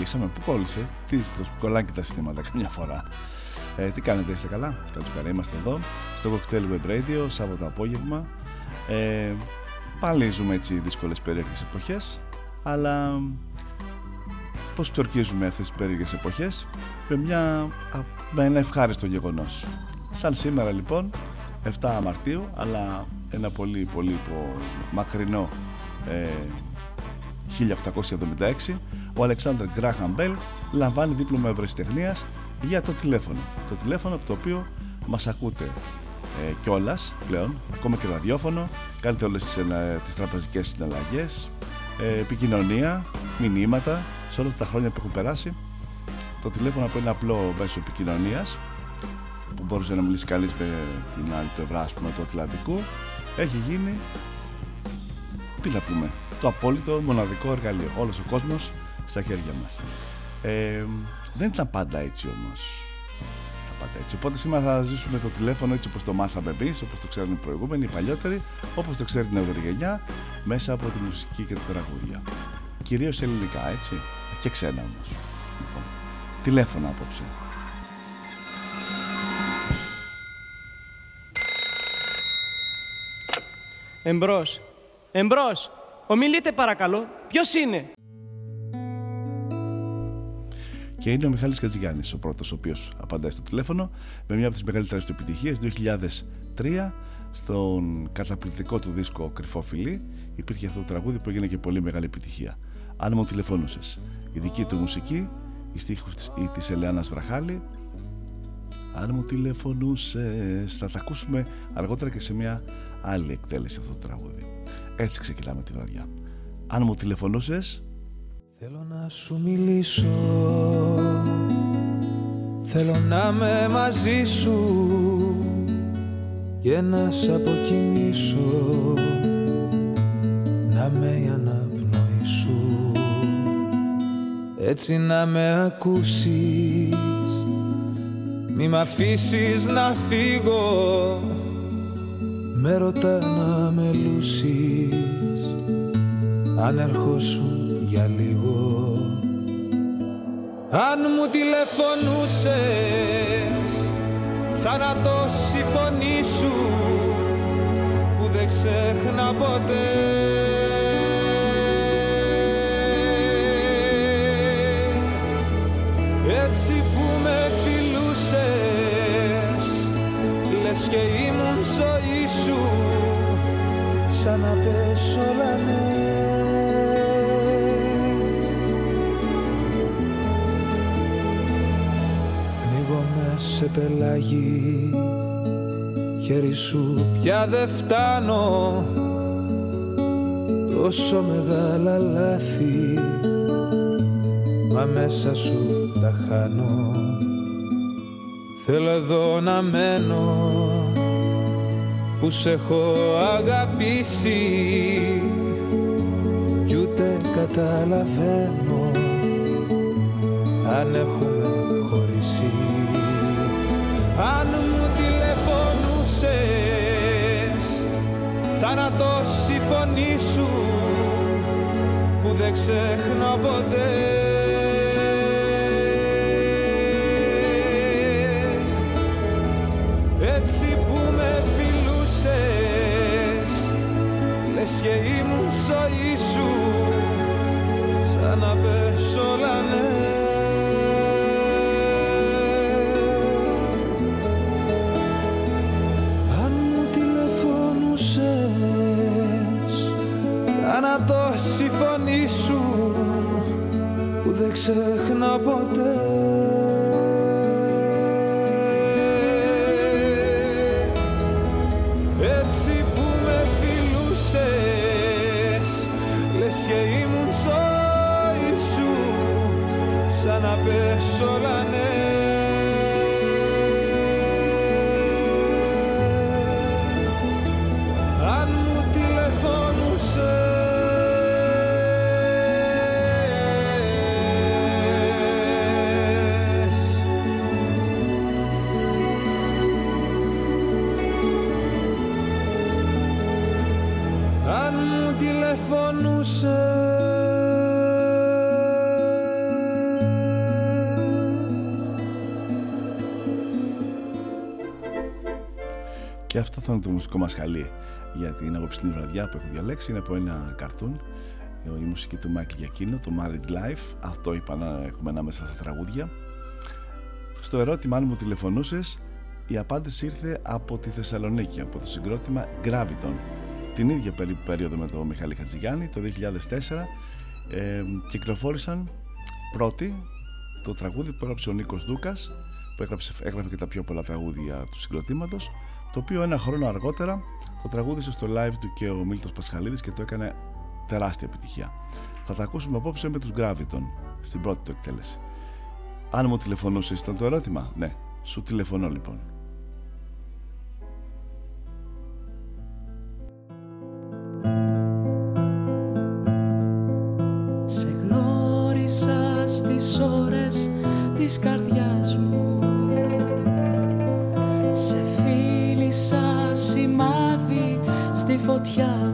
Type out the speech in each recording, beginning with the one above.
Κολλήσαμε. Πού κόλλησε, τι στο κολλάκι τα συστήματα καμιά φορά. Ε, τι κάνετε, είστε καλά; Καλησπέρα, είμαστε εδώ στο Cocktail Web Radio, Σάββατο απόγευμα. Ε, πάλι ζούμε έτσι δύσκολες περίεργες εποχές, αλλά πώς ξορκίζουμε αυτές τις περίεργες εποχές; Με, μια, με ένα ευχάριστο γεγονός. Σαν σήμερα λοιπόν, 7 Μαρτίου, αλλά ένα πολύ πολύ μακρινό ε, 1876, ο Αλεξάνδρ Γκράχαμ Μπέλ λαμβάνει δίπλωμα ευρεσιτεχνίας για το τηλέφωνο. Το τηλέφωνο από το οποίο μας ακούτε ε, κιόλας πλέον, ακόμα και ραδιόφωνο, κάνετε όλες τις τις τραπεζικές συναλλαγές, ε, επικοινωνία, μηνύματα, σε όλα τα χρόνια που έχουν περάσει. Το τηλέφωνο από ένα απλό μέσο επικοινωνίας που μπορούσε να μιλήσει κανείς με την άλλη πλευρά πούμε, του Ατλαντικού έχει γίνει τι να πούμε το απόλυτο μοναδικό εργαλείο. Όλος ο κόσμος στα χέρια μας. Ε, δεν ήταν πάντα έτσι όμως. Πάντα έτσι. Οπότε σήμερα θα ζήσουμε το τηλέφωνο έτσι όπως το μάθαμε εμείς, όπως το ξέρουν οι προηγούμενοι, οι παλιότεροι, όπως το ξέρει η νεότερη γενιά, μέσα από τη μουσική και τα τραγούδια. Κυρίως ελληνικά, έτσι. Και ξένα όμως. Λοιπόν, τηλέφωνο απόψε. Εμπρός. Εμπρός. Ομιλείτε παρακαλώ. Ποιος είναι; Και είναι ο Μιχάλης Κατζηγιάννης ο πρώτος ο οποίος απαντάει στο τηλέφωνο με μια από τις μεγαλύτερες του επιτυχίες 2003 στον καταπληκτικό του δίσκο Κρυφό Φιλί υπήρχε αυτό το τραγούδι που έγινε και πολύ μεγάλη επιτυχία. Αν μου τηλεφώνουσες. Η δική του μουσική, η στίχους της, της Ελεάνας Βραχάλη αν μου τηλεφωνούσες θα τα ακούσουμε αργότερα και σε μια άλλη εκτέλεση αυτό το τραγούδι. Έτσι ξεκινάμε τη βραδιά. Αν μου τηλεφωνούσες... Θέλω να σου μιλήσω. Θέλω να με μαζί σου Και να σ' αποκοιμήσω. Να με η αναπνοή σου Έτσι να με ακούσεις. Μη μ' αφήσεις να φύγω. Με ρωτά να με λούσεις. Αν ερχόσουν για λίγο. Αν μου τηλεφωνούσες θάνατος η φωνή σου που δεν ξέχνα ποτέ. Έτσι που με φιλούσες λες και ήμουν ζωή σου σαν να πες όλα ναι σε πελάγι χέρι σου πια δεν φτάνω. Τόσο μεγάλα λάθη μα μέσα σου τα χάνω. Θέλω εδώ να μένω που σε έχω αγαπήσει. Κι ούτε καταλαβαίνω αν έχουμε απάντηση Αν μου τηλεφωνούσες. Θάνατος η φωνή σου που δεν ξεχνώ ποτέ. Έτσι που με φιλούσες λες και ήμουν ζωή δεν ξεχνά ποτέ. Έτσι που με φιλούσες Λες και ήμουν ζωή σου Σαν να πες όλα αυτό θα είναι το μουσικό μας χαλί για την απόψινή βραδιά που έχω διαλέξει. Είναι από ένα καρτούν, η μουσική του Μάικλ Γιακίνο, το Married Life. Αυτό είπα να έχουμε ανάμεσα στα τραγούδια. Στο ερώτημα αν μου τηλεφωνούσες, η απάντηση ήρθε από τη Θεσσαλονίκη, από το συγκρότημα Graviton. Την ίδια περίπου περίοδο με τον Μιχάλη Χατζηγιάννη, το 2004, ε, κυκλοφόρησαν πρώτοι το τραγούδι που έγραψε ο Νίκος Δούκας, που έγραψε, έγραφε και τα πιο πολλά τραγούδια του συγκροτήματος, το οποίο ένα χρόνο αργότερα το τραγούδισε στο live του και ο Μίλτος Πασχαλίδης και το έκανε τεράστια επιτυχία. Θα τα ακούσουμε απόψε με τους Graviton στην πρώτη του εκτέλεση. Αν μου τηλεφωνούσες ήταν το ερώτημα; Ναι, σου τηλεφωνώ λοιπόν. Σε γνώρισα στις ώρες της καρδιάς φωτιά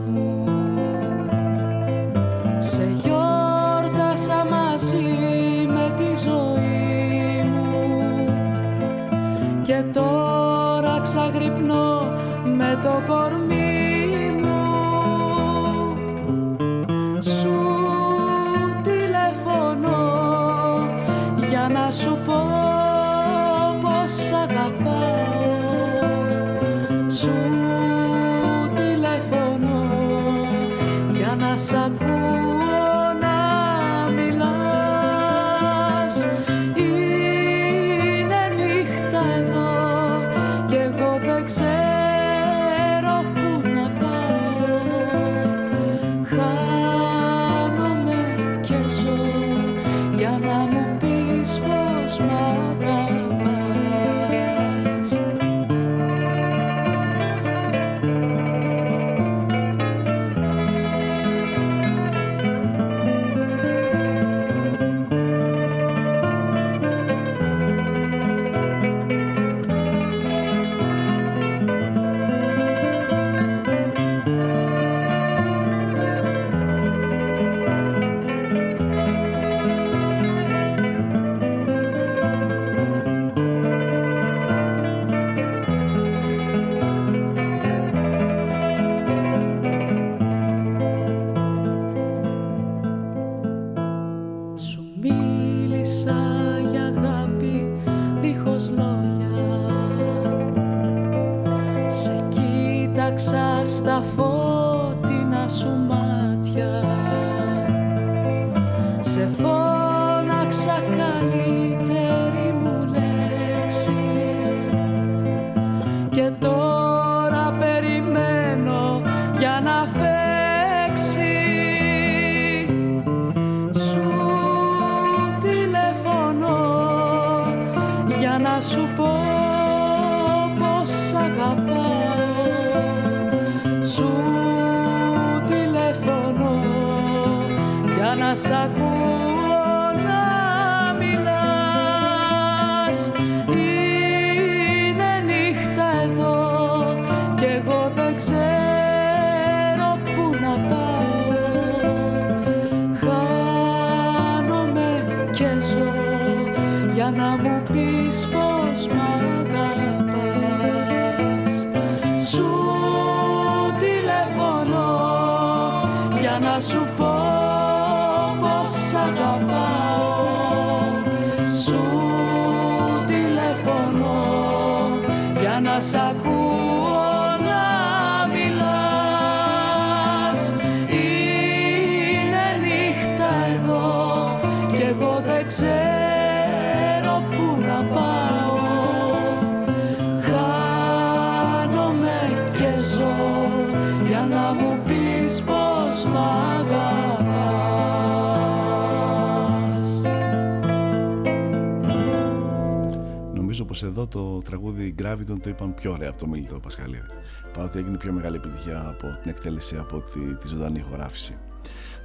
τραγούδι Graviton το είπαν πιο ωραία από το Μίλητο Πασχαλίδη. Παρότι έγινε πιο μεγάλη επιτυχία από την εκτέλεση από τη, τη ζωντανή ηχογράφηση.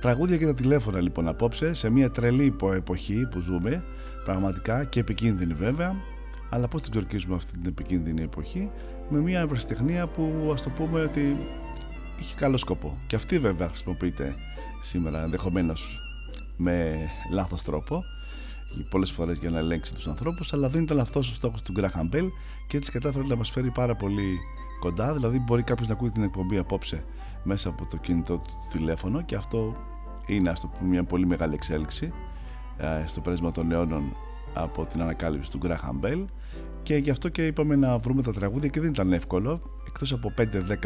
Τραγούδια και τα τηλέφωνα λοιπόν απόψε σε μια τρελή υπο- εποχή που ζούμε, πραγματικά και επικίνδυνη βέβαια, αλλά πώς την ξορκίζουμε αυτή την επικίνδυνη εποχή, με μια ευρεσιτεχνία που ας το πούμε ότι είχε καλό σκοπό. Και αυτή βέβαια χρησιμοποιείται σήμερα ενδεχομένως με λάθος τρόπο πολλές φορές για να ελέγξει τους ανθρώπους, αλλά δεν ήταν αυτός ο στόχος του Graham Bell και έτσι κατάφερε να μας φέρει πάρα πολύ κοντά. Δηλαδή, μπορεί κάποιος να ακούει την εκπομπή απόψε μέσα από το κινητό του τηλέφωνο και αυτό είναι, ας το πούμε, μια πολύ μεγάλη εξέλιξη ε, στο πέρασμα των αιώνων από την ανακάλυψη του Graham Bell και γι' αυτό και είπαμε να βρούμε τα τραγούδια και δεν ήταν εύκολο εκτός από 5-10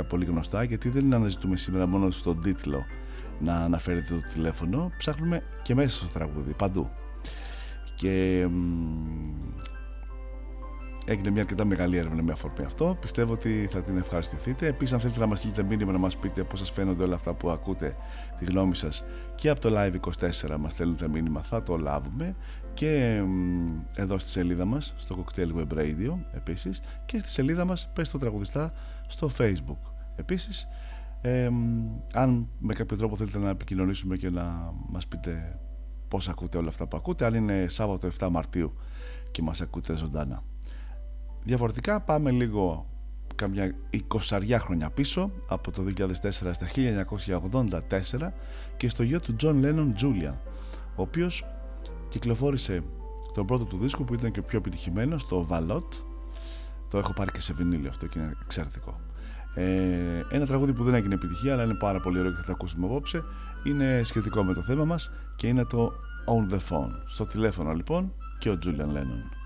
πολύ γνωστά γιατί δεν αναζητούμε σήμερα μόνο στον τίτλο να αναφέρεται το τηλέφωνο ψάχνουμε και μέσα στο τραγούδι παντού και μ, έγινε μια αρκετά μεγάλη έρευνα με αφορμή αυτό. Πιστεύω ότι θα την ευχαριστηθείτε. Επίσης, αν θέλετε να μας στείλετε μήνυμα να μας πείτε πώς σας φαίνονται όλα αυτά που ακούτε, τη γνώμη σας και από το Live 24 μας στέλνετε μήνυμα, θα το λάβουμε. Και μ, εδώ στη σελίδα μας, στο Cocktail Web Radio, επίσης, και στη σελίδα μας, πες το τραγουδιστά, στο Facebook. Επίσης, ε, μ, αν με κάποιο τρόπο θέλετε να επικοινωνήσουμε και να μας πείτε πώς ακούτε όλα αυτά που ακούτε αν είναι Σάββατο 7 Μαρτίου και μας ακούτε ζωντανά. Διαφορετικά πάμε λίγο καμιά 20 χρόνια πίσω από το 2004 στα 1984 και στο γιο του John Lennon Julian ο οποίος κυκλοφόρησε τον πρώτο του δίσκο που ήταν και ο πιο επιτυχημένος το Valot το έχω πάρει και σε βινίλιο αυτό και είναι εξαιρετικό. Ε, ένα τραγούδι που δεν έγινε επιτυχία αλλά είναι πάρα πολύ ωραίο και θα το ακούσουμε απόψε. Είναι σχετικό με το θέμα μας και είναι το On The Phone. Στο τηλέφωνο λοιπόν και ο Julian Lennon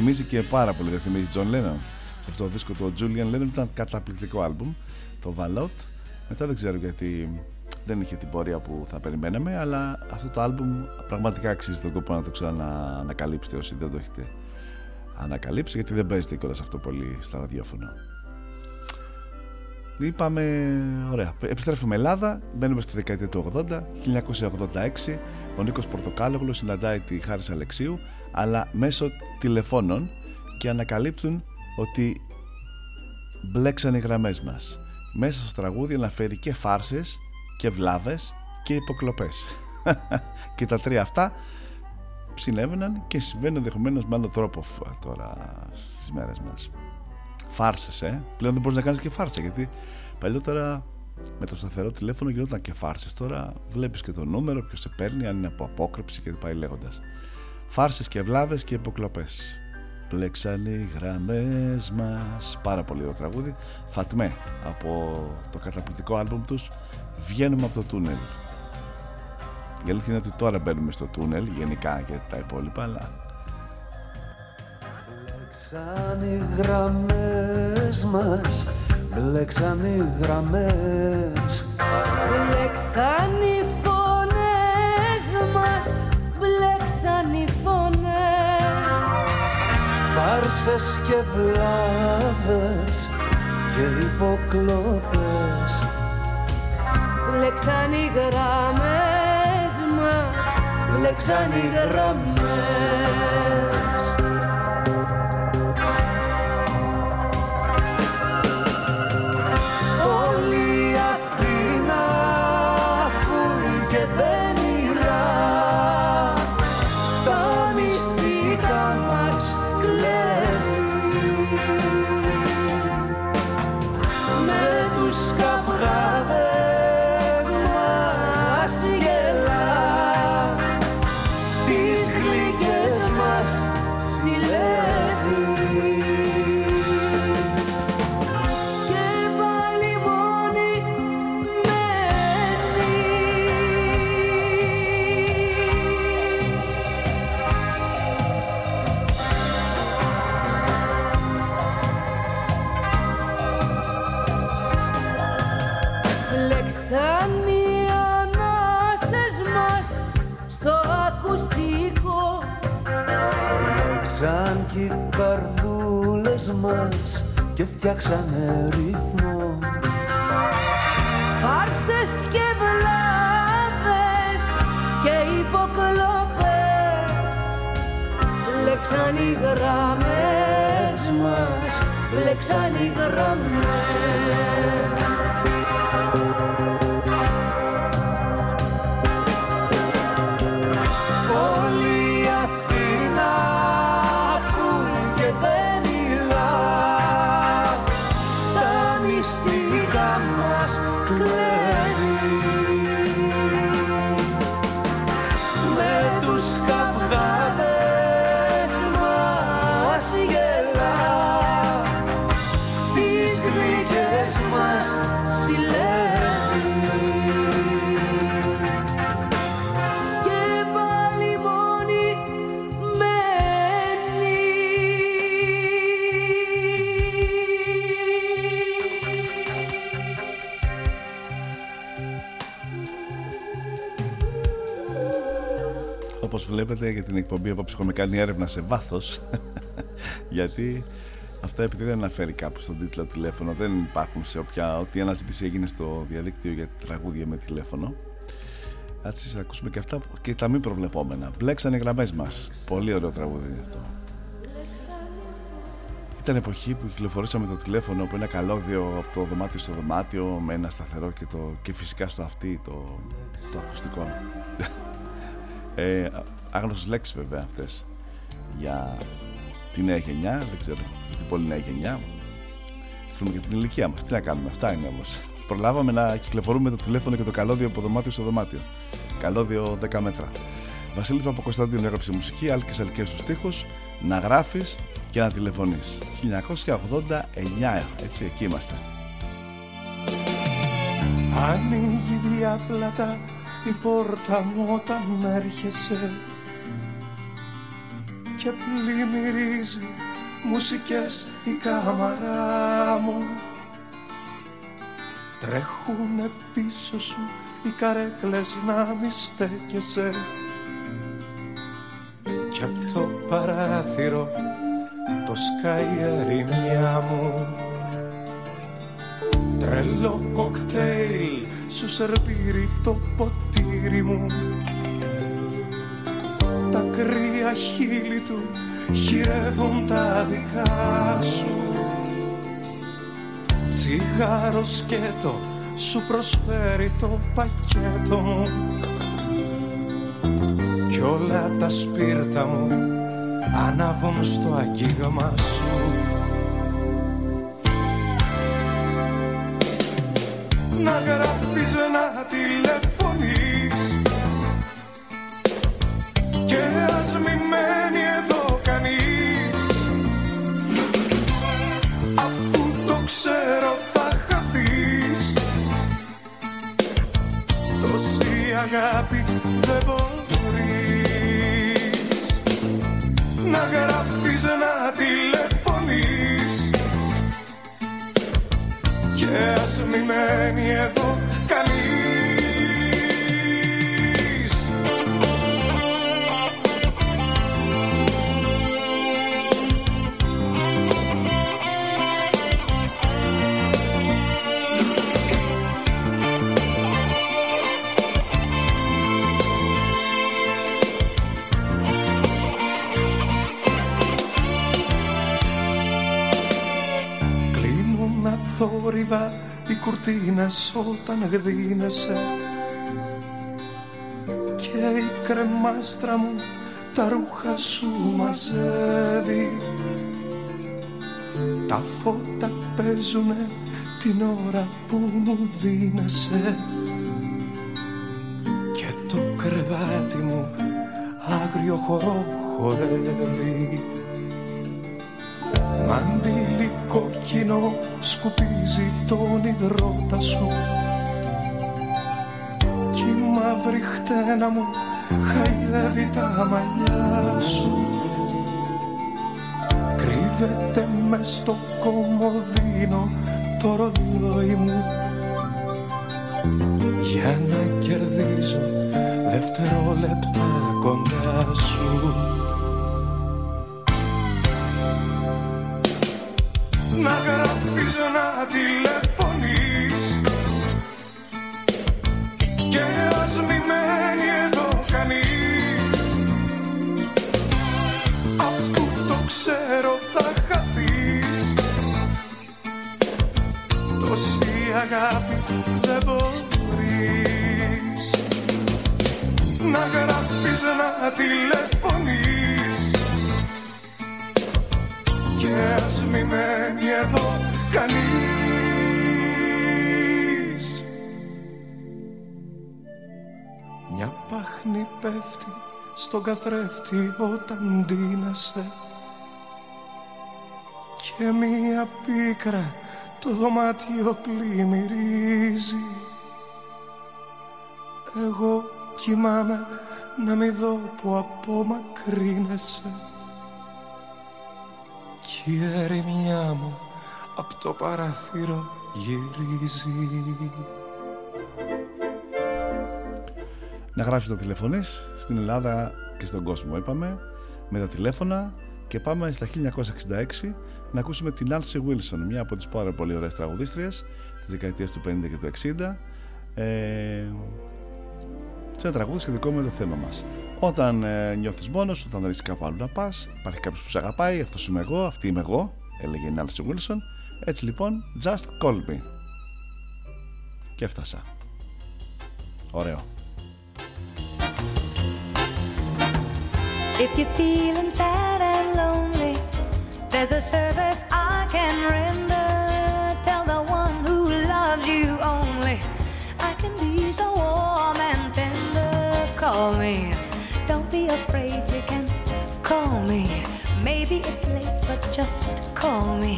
θυμίζει και πάρα πολύ, δεν θυμίζει John Lennon. Σε αυτό το δίσκο του Julian Lennon ήταν καταπληκτικό άλμπουμ, το Valot. Μετά δεν ξέρω γιατί δεν είχε την πορεία που θα περιμέναμε, αλλά αυτό το άλμπουμ πραγματικά αξίζει τον κόπο να το ξαναανακαλύψετε όσοι δεν το έχετε ανακαλύψει, γιατί δεν παίζεται κιόλας αυτό πολύ στα ραδιόφωνο. Είπαμε, ωραία, επιστρέφουμε Ελλάδα, μπαίνουμε στη δεκαετία του 80, 1986, ο Νίκος Πορτοκάλογλου συναντάει τη Χάρης Αλεξίου, αλλά μέσω τηλεφώνων και ανακαλύπτουν ότι μπλέξαν οι γραμμές μας. Μέσα στο τραγούδι αναφέρει και φάρσες και βλάβες και υποκλοπές. και τα τρία αυτά συνέβαιναν και συμβαίνουν ενδεχομένως με άλλο τρόπο τώρα στις μέρες μας. Φάρσες, ε. Πλέον δεν μπορείς να κάνεις και φάρσα γιατί παλιότερα με το σταθερό τηλέφωνο γινόταν και φάρσες. Τώρα βλέπεις και το νούμερο, ποιος σε παίρνει, αν είναι από απόκρυψη και πάει λέγοντας. Φάρσες και βλάβες και υποκλοπές. Πλέξαν οι γραμμές μας Πάρα πολύ ωραίο τραγούδι Φατμέ από το καταπληκτικό άλμπουμ τους Βγαίνουμε από το τούνελ Η αλήθεια είναι ότι τώρα μπαίνουμε στο τούνελ Γενικά και τα υπόλοιπα Αλλά Μπλέξαν οι γραμμές μας Μπλέξαν οι γραμμές. Μπλέξαν οι φωνές μας Μπλέξαν οι φωνές. Φάρσες και βλάβες και υποκλοπές. Μπλέξαν οι γραμμές μας Μπλέξαν οι γραμμές και φτιάξανε ρυθμό. Φάρσες και βλάβες και υποκλοπές Μπλέξαν οι γραμμές μας Μπλέξαν οι γραμμές εκπομπή απόψε έχουμε κάνει έρευνα σε βάθος γιατί αυτά επειδή δεν αναφέρει κάπου στον τίτλο τηλέφωνο δεν υπάρχουν σε όποια ό,τι αναζήτηση έγινε στο διαδίκτυο για τραγούδια με τηλέφωνο. Έτσι θα ακούσουμε και αυτά και τα μη προβλεπόμενα. Μπλέξανε οι γραμμές μας. Πολύ ωραίο τραγούδι αυτό. Ήταν εποχή που κυκλοφορήσαμε το τηλέφωνο από ένα καλώδιο από το δωμάτιο στο δωμάτιο με ένα σταθερό και, το, και φυσικά στο αυτή το, το ακουστικό. Ε, άγνωστες λέξεις βέβαια αυτές. Για τη νέα γενιά δεν ξέρω την πολύ νέα γενιά. Θέλουμε και την ηλικία μας. Τι να κάνουμε αυτά είναι όμως. Προλάβαμε να κυκλοφορούμε το τηλέφωνο και το καλώδιο από δωμάτιο στο δωμάτιο. Καλώδιο 10 μέτρα. Βασίλης Παπακοσταντίνου έγραψε μουσική Άλκης Αλκές στους στίχους να γράφεις και να τηλεφωνείς. 1989 έτσι εκεί είμαστε. Ανοίγει διάπλατα η πόρτα μου όταν έρχεσαι και πλημμυρίζει μουσικές η κάμαρά μου. Τρέχουνε πίσω σου οι καρέκλες να μη στέκεσαι. Κι απ' το παράθυρο το σκάει ερημιά μου. Τρελό κοκτέιλ σου σερβίρει το ποτήρι μου Τα κρύα χείλη του χειρεύουν τα δικά σου. Τσιγάρος σκέτο σου προσφέρει το πακέτο μου. Κι όλα τα σπίρτα μου ανάβουν στο αγγίγμα σου. Να γράφεις να τηλεφωνείς αγάπη δεν μπορείς. Να γράφεις να τηλεφωνείς. Και ας μη μένει εδώ κανείς αθόρυβα οι κουρτίνες όταν γδίνεσαι Και η κρεμάστρα μου τα ρούχα σου μαζεύει. Τα φώτα παίζουνε την ώρα που μου δίνεσαι. Και το κρεβάτι μου άγριο χορό χορεύει Μαντήλι κόκκινο σκουπίζει τον υδρότα σου. Κι η μαύρη χτένα μου χαϊδεύει τα μαλλιά σου. Κρύβεται μες στο κομμωδίνο το ρολόι μου. Για να κερδίζω δευτερόλεπτα κοντά σου τηλεφωνείς. Και ας μη μένει εδώ κανείς. Αφού το ξέρω θα χαθείς. Τόση αγάπη δεν μπορείς. Να γράφεις να τηλεφωνείς. Και ας μη μένει εδώ κανείς. Μια πάχνη πέφτει στον καθρέφτη όταν ντύνεσαι. Και μια πίκρα το δωμάτιο πλημμυρίζει. Εγώ κοιμάμαι να μη δω που απομακρύνεσαι. Κι η ερημιά μου απ' το παράθυρο γυρίζει. Να γράφεις να τηλεφωνείς στην Ελλάδα και στον κόσμο είπαμε με τα τηλέφωνα και πάμε στα 1966 να ακούσουμε την Nancy Wilson μια από τις πάρα πολύ ωραίες τραγουδίστριες της δεκαετίας του 50 και του 60 ε, σε ένα τραγούδι σχετικό με το θέμα μας. Όταν ε, νιώθεις μόνος, όταν δεν έχεις κάπου άλλο να πας υπάρχει κάποιος που σε αγαπάει, αυτός είμαι εγώ, αυτή είμαι εγώ έλεγε η Nancy Wilson έτσι λοιπόν, just call me και έφτασα ωραίο If you're feeling sad and lonely, there's a service I can render. Tell the one who loves you only, I can be so warm and tender. Call me, don't be afraid, you can call me. Maybe it's late, but just call me.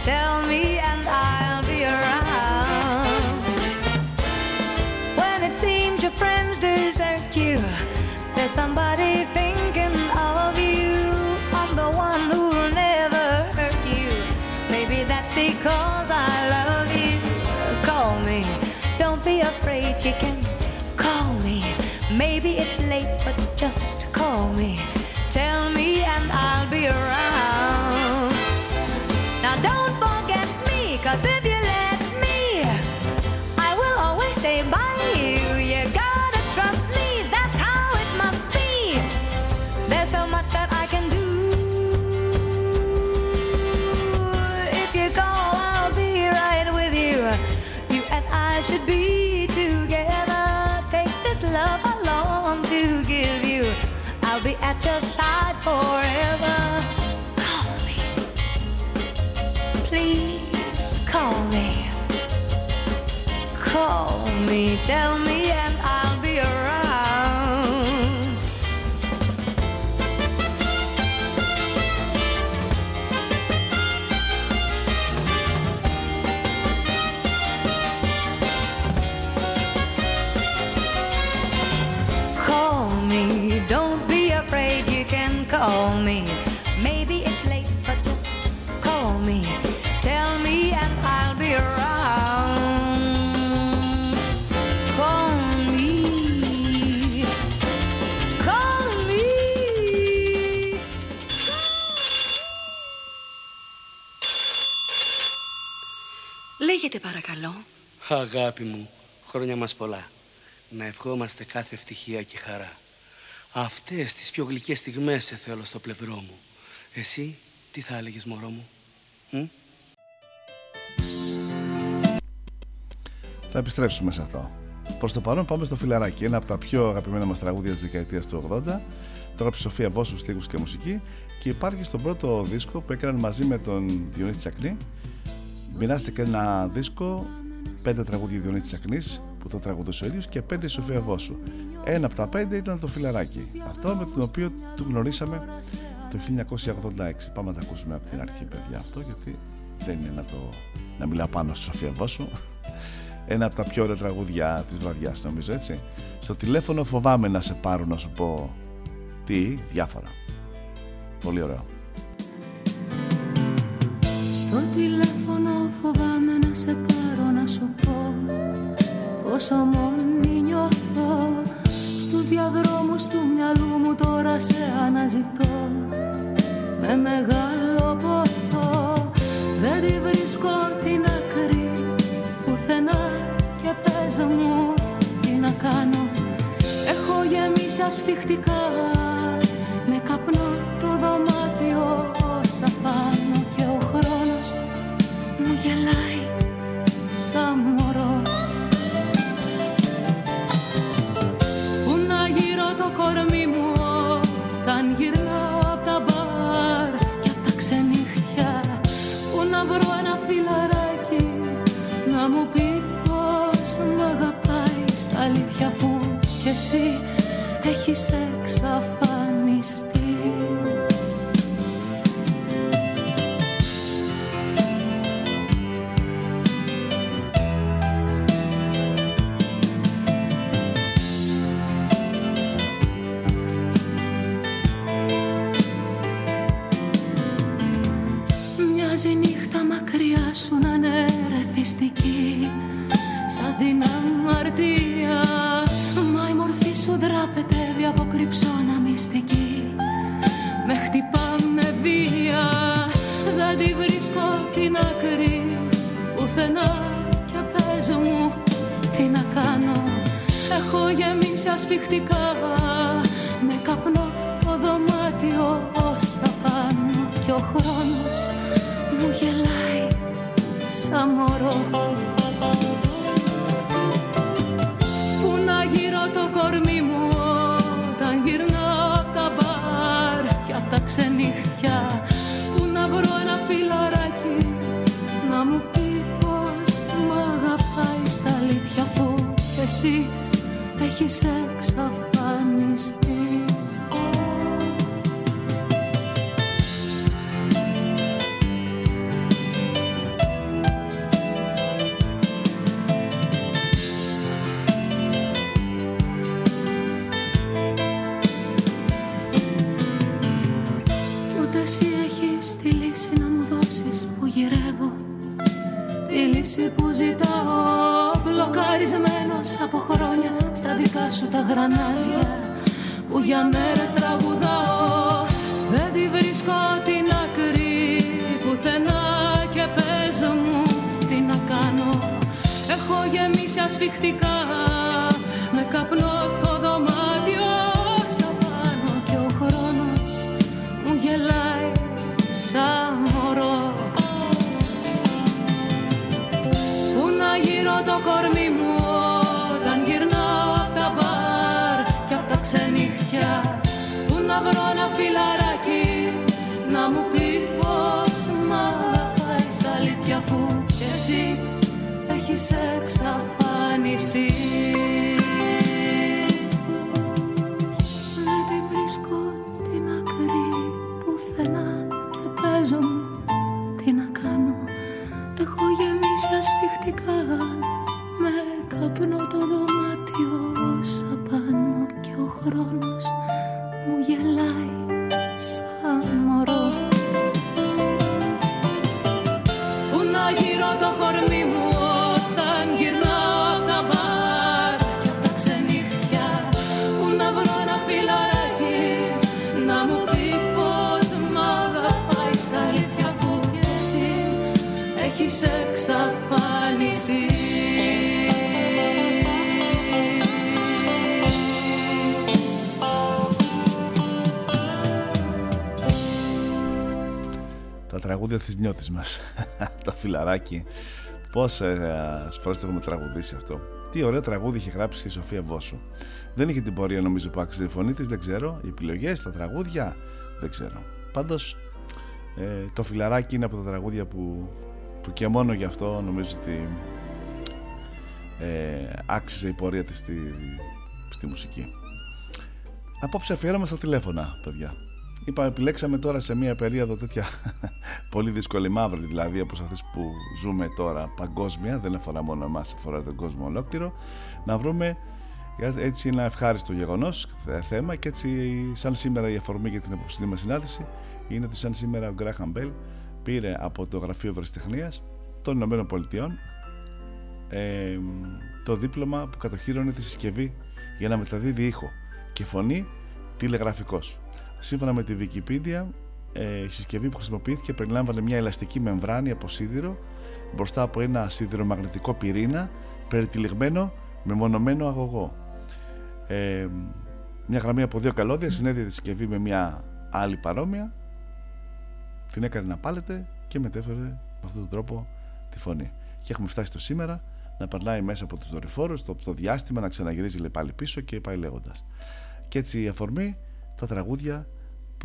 Tell me and I'll be around. When it seems your friends desert you, there's somebody thinking of you. I'm the one who'll never hurt you. Maybe that's because I love you. Call me, don't be afraid, you can call me. Maybe it's late, but just call me. Tell me and I'll be around. At your side forever. Call me. Please call me. Call me, tell me, and I'll Λέγεται παρακαλώ. Αγάπη μου, χρόνια μας πολλά. Να ευχόμαστε κάθε ευτυχία και χαρά. Αυτές τις πιο γλυκές στιγμές σε θέλω στο πλευρό μου. Εσύ, τι θα έλεγες μωρό μου; Μ; Θα επιστρέψουμε σε αυτό. Προς το παρόν πάμε στο φιλαράκι, ένα από τα πιο αγαπημένα μας τραγούδια της δεκαετίας του 80. Το έγραψε η Σοφία Βόσου στίχους και μουσική και υπάρχει στον πρώτο δίσκο που έκαναν μαζί με τον Διονύση Τσακνή. Μοιράστηκε ένα δίσκο, πέντε τραγούδια Διονύσης Τσακνή που το τραγουδούσε ο ίδιος και πέντε η Σοφία Βόσου. Ένα από τα πέντε ήταν το φιλαράκι. Αυτό με τον οποίο του γνωρίσαμε το 1986. Πάμε να τα ακούσουμε από την αρχή, παιδιά, αυτό γιατί δεν είναι να, το, να μιλάω πάνω στη Σοφία Βόσου ένα από τα πιο ωραία τραγούδια της βραδιάς νομίζω έτσι στο τηλέφωνο φοβάμαι να σε πάρω να σου πω τι, διάφορα πολύ ωραίο Στο τηλέφωνο Πόσο μόνη νιώθω Στους διαδρόμους του μυαλού μου τώρα σε αναζητώ. Με μεγάλο πόθο Δεν τη βρίσκω την άκρη πουθενά Και πες μου τι να κάνω. Έχω γεμίσει ασφιχτικά Με καπνό το δωμάτιο όσα πάνω Και ο χρόνος μου γελάει σαν εσύ έχεις εξαφανιστεί τραγούδια της νιώτης μας. Το φιλαράκι. Πόσες φορές το έχουμε τραγουδήσει αυτό. Τι ωραίο τραγούδι είχε γράψει η Σοφία Βόσου δεν είχε την πορεία νομίζω που άξιζε η φωνή της δεν ξέρω. Οι επιλογές, τα τραγούδια δεν ξέρω. Πάντως ε, το φιλαράκι είναι από τα τραγούδια που, που και μόνο γι' αυτό νομίζω ότι ε, άξιζε η πορεία της στη, στη μουσική. Απόψε αφιέρωμα στα τηλέφωνα, παιδιά. Είπα, επιλέξαμε τώρα σε μια περίοδο τέτοια πολύ δύσκολη μαύρη, δηλαδή όπως αυτές που ζούμε τώρα παγκόσμια, δεν αφορά μόνο εμάς, αφορά τον κόσμο ολόκληρο, να βρούμε έτσι ένα ευχάριστο γεγονός, θε- θέμα και έτσι σαν σήμερα η αφορμή για την απόψινή μας συνάντηση είναι ότι σαν σήμερα ο Γκράχαμ Μπέλ πήρε από το Γραφείο Ευρεσιτεχνίας των Ηνωμένων Πολιτειών ε, το δίπλωμα που κατοχύρωνε τη συσκευή για να μεταδίδει ήχο και φωνή τηλεγραφικός. Σύμφωνα με τη Wikipedia, ε, η συσκευή που χρησιμοποιήθηκε περιλάμβανε μια ελαστική μεμβράνη από σίδηρο μπροστά από ένα σιδηρομαγνητικό πυρήνα περιτυλιγμένο με μονομένο αγωγό. Ε, μια γραμμή από δύο καλώδια συνέδεε τη συσκευή με μια άλλη παρόμοια, την έκανε να πάλετε και μετέφερε με αυτόν τον τρόπο τη φωνή. Και έχουμε φτάσει στο σήμερα να περνάει μέσα από τους δορυφόρους, το, το διάστημα να ξαναγυρίζει λέει, πάλι πίσω και πάει λέγοντας. Και έτσι η αφορμή τα τραγούδια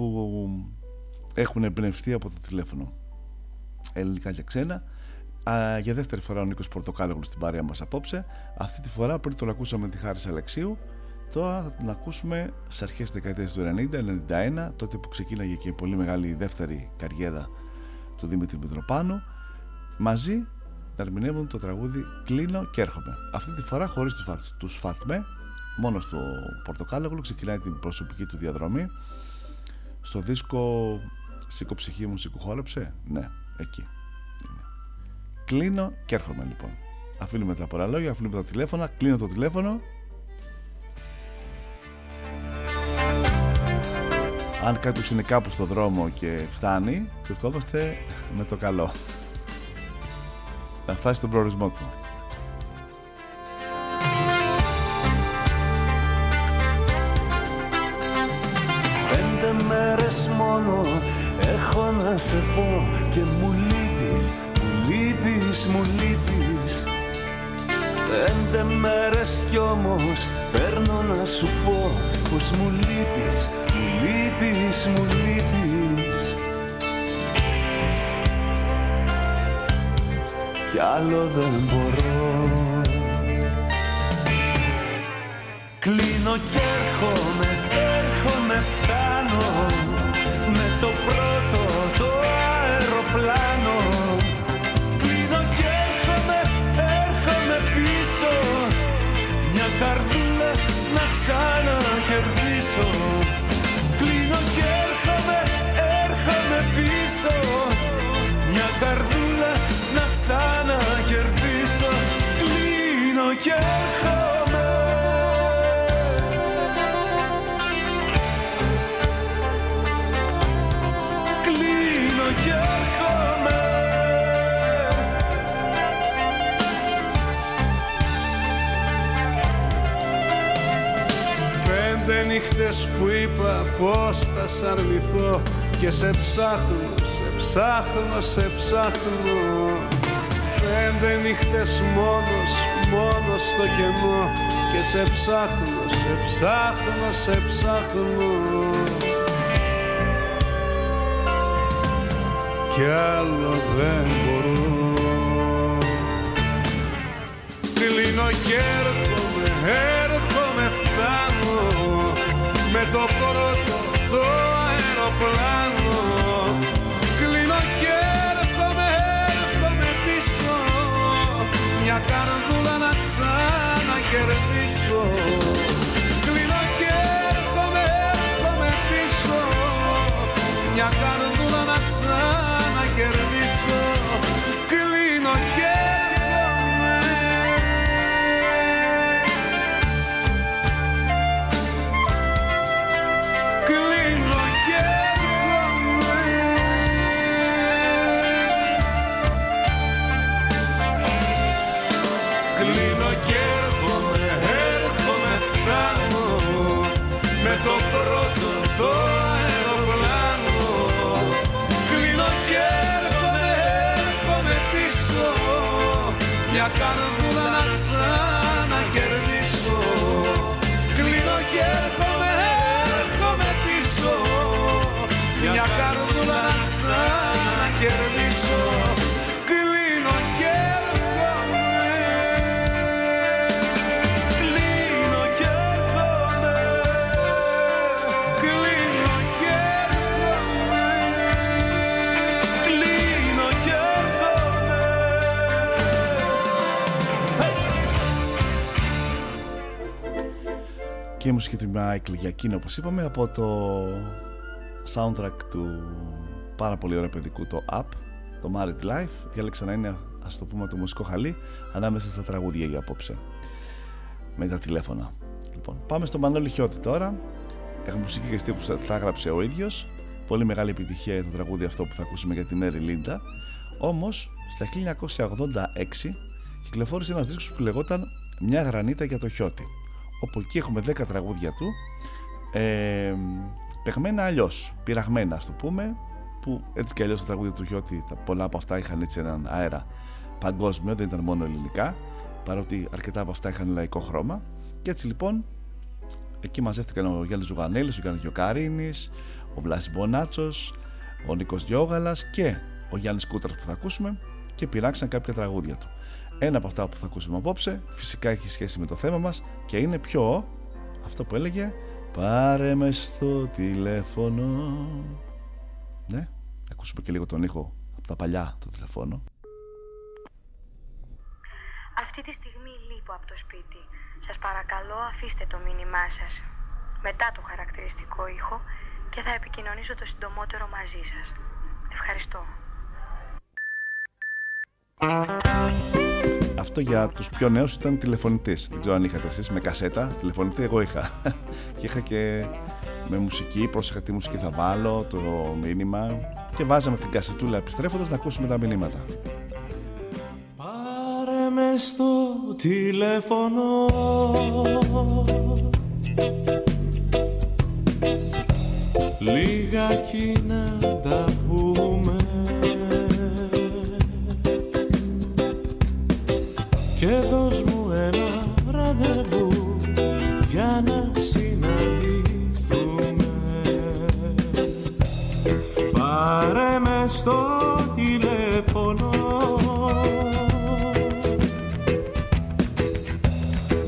που έχουν εμπνευστεί από το τηλέφωνο. Ελληνικά και ξένα. Α, για δεύτερη φορά ο Νίκος Πορτοκάλογλου στην παρέα μας απόψε. Αυτή τη φορά πριν τον ακούσαμε τη Χάρη Αλεξίου, τώρα θα τον ακούσουμε στις αρχές της δεκαετίας του 90-91, τότε που ξεκίναγε και η πολύ μεγάλη δεύτερη καριέρα του Δημήτρη Μητροπάνου, μαζί να ερμηνεύουν το τραγούδι «Κλείνω και έρχομαι». Αυτή τη φορά χωρίς τους, φατ, τους Φάτμε, μόνο στο Πορτοκάλογλου ξεκινάει την προσωπική του διαδρομή στο δίσκο «Σήκω ψυχή μου, σήκω χόρεψε». Ναι, εκεί. Κλείνω και έρχομαι λοιπόν. Αφήνουμε τα πολλά λόγια, αφήνουμε τα τηλέφωνα, κλείνω το τηλέφωνο. Αν κάποιος είναι κάπου στο δρόμο και φτάνει, του ευχόμαστε με το καλό. Να φτάσει στον προορισμό του. Έχω να σε πω και μου λείπεις, μου λείπεις, μου λείπεις. Πέντε μέρες κι όμως παίρνω να σου πω πως μου λείπεις, μου λείπεις, μου λείπεις. Κι άλλο δεν μπορώ. Κλείνω και έρχομαι, έρχομαι, φτάνω Με το πρώτο ξανακερδίσω Κλείνω και έρχομαι, έρχομαι πίσω που είπα πως θα σ' αρνηθώ Και σε ψάχνω, σε ψάχνω, σε ψάχνω. Πέντε νύχτες μόνος, μόνος στο κενό Και σε ψάχνω, σε ψάχνω, σε ψάχνω. Κι άλλο δεν μπορώ. Κλείνω και έρχομαι, έρχομαι, φτάνω Με το πρώτο το αεροπλάνο. Κλείνω και έρχομαι, έρχομαι πίσω. Μια καρδούλα να ξανακερδίσω. Κλείνω και έρχομαι, έρχομαι πίσω. Μια καρδούλα να ξανακερδίσω Μια καρδούλα Και η μουσική του Michael Giacchino όπως είπαμε από το soundtrack του πάρα πολύ ωραίου παιδικού το Up το Married Life. Διάλεξα να είναι ας το πούμε το μουσικό χαλί ανάμεσα στα τραγούδια για απόψε με τα τηλέφωνα. Λοιπόν, πάμε στο Μανώλη Χιώτη τώρα. Έχουμε μουσική και στίχους που τα έγραψε ο ίδιος. Πολύ μεγάλη επιτυχία για το τραγούδι αυτό που θα ακούσουμε για τη Μέρη Λίντα όμως στα 1986 κυκλοφόρησε ένας δίσκος που λεγόταν Μια γρανίτα για το Χιώτη όπου εκεί έχουμε 10 τραγούδια του ε, παιγμένα αλλιώς, πειραγμένα ας το πούμε που έτσι κι αλλιώς τα τραγούδια του Χιώτη τα πολλά από αυτά είχαν έτσι έναν αέρα παγκόσμιο δεν ήταν μόνο ελληνικά παρότι αρκετά από αυτά είχαν λαϊκό χρώμα. Και έτσι λοιπόν εκεί μαζεύτηκαν ο Γιάννης Ζουγανέλης, ο Γιάννης Γιοκαρίνης ο Βλάσης Μπονάτσος ο Νίκος Διόγαλας και ο Γιάννης Κούτρας που θα ακούσουμε και πειράξαν κάποια τραγούδια του ένα από αυτά που θα ακούσουμε απόψε φυσικά έχει σχέση με το θέμα μας και είναι πιο αυτό που έλεγε Πάρε με στο τηλέφωνο Ναι, ακούσουμε και λίγο τον ήχο από τα παλιά το τηλεφώνο Αυτή τη στιγμή λείπω από το σπίτι. Σας παρακαλώ αφήστε το μήνυμά σας μετά το χαρακτηριστικό ήχο και θα επικοινωνήσω το συντομότερο μαζί σας. Ευχαριστώ. Αυτό για τους πιο νέους ήταν τηλεφωνητής. Δεν ξέρω αν είχατε εσείς με κασέτα Τηλεφωνητή εγώ είχα. Και είχα και με μουσική Πρόσεχα τι μουσική θα βάλω Το μήνυμα. Και βάζαμε την κασετούλα επιστρέφοντας να ακούσουμε τα μηνύματα. Πάρε με στο τηλέφωνο. Λίγα να τα Και δώσ' μου ένα ραντεβού για να συναντηθούμε. Πάρε με στο τηλέφωνο.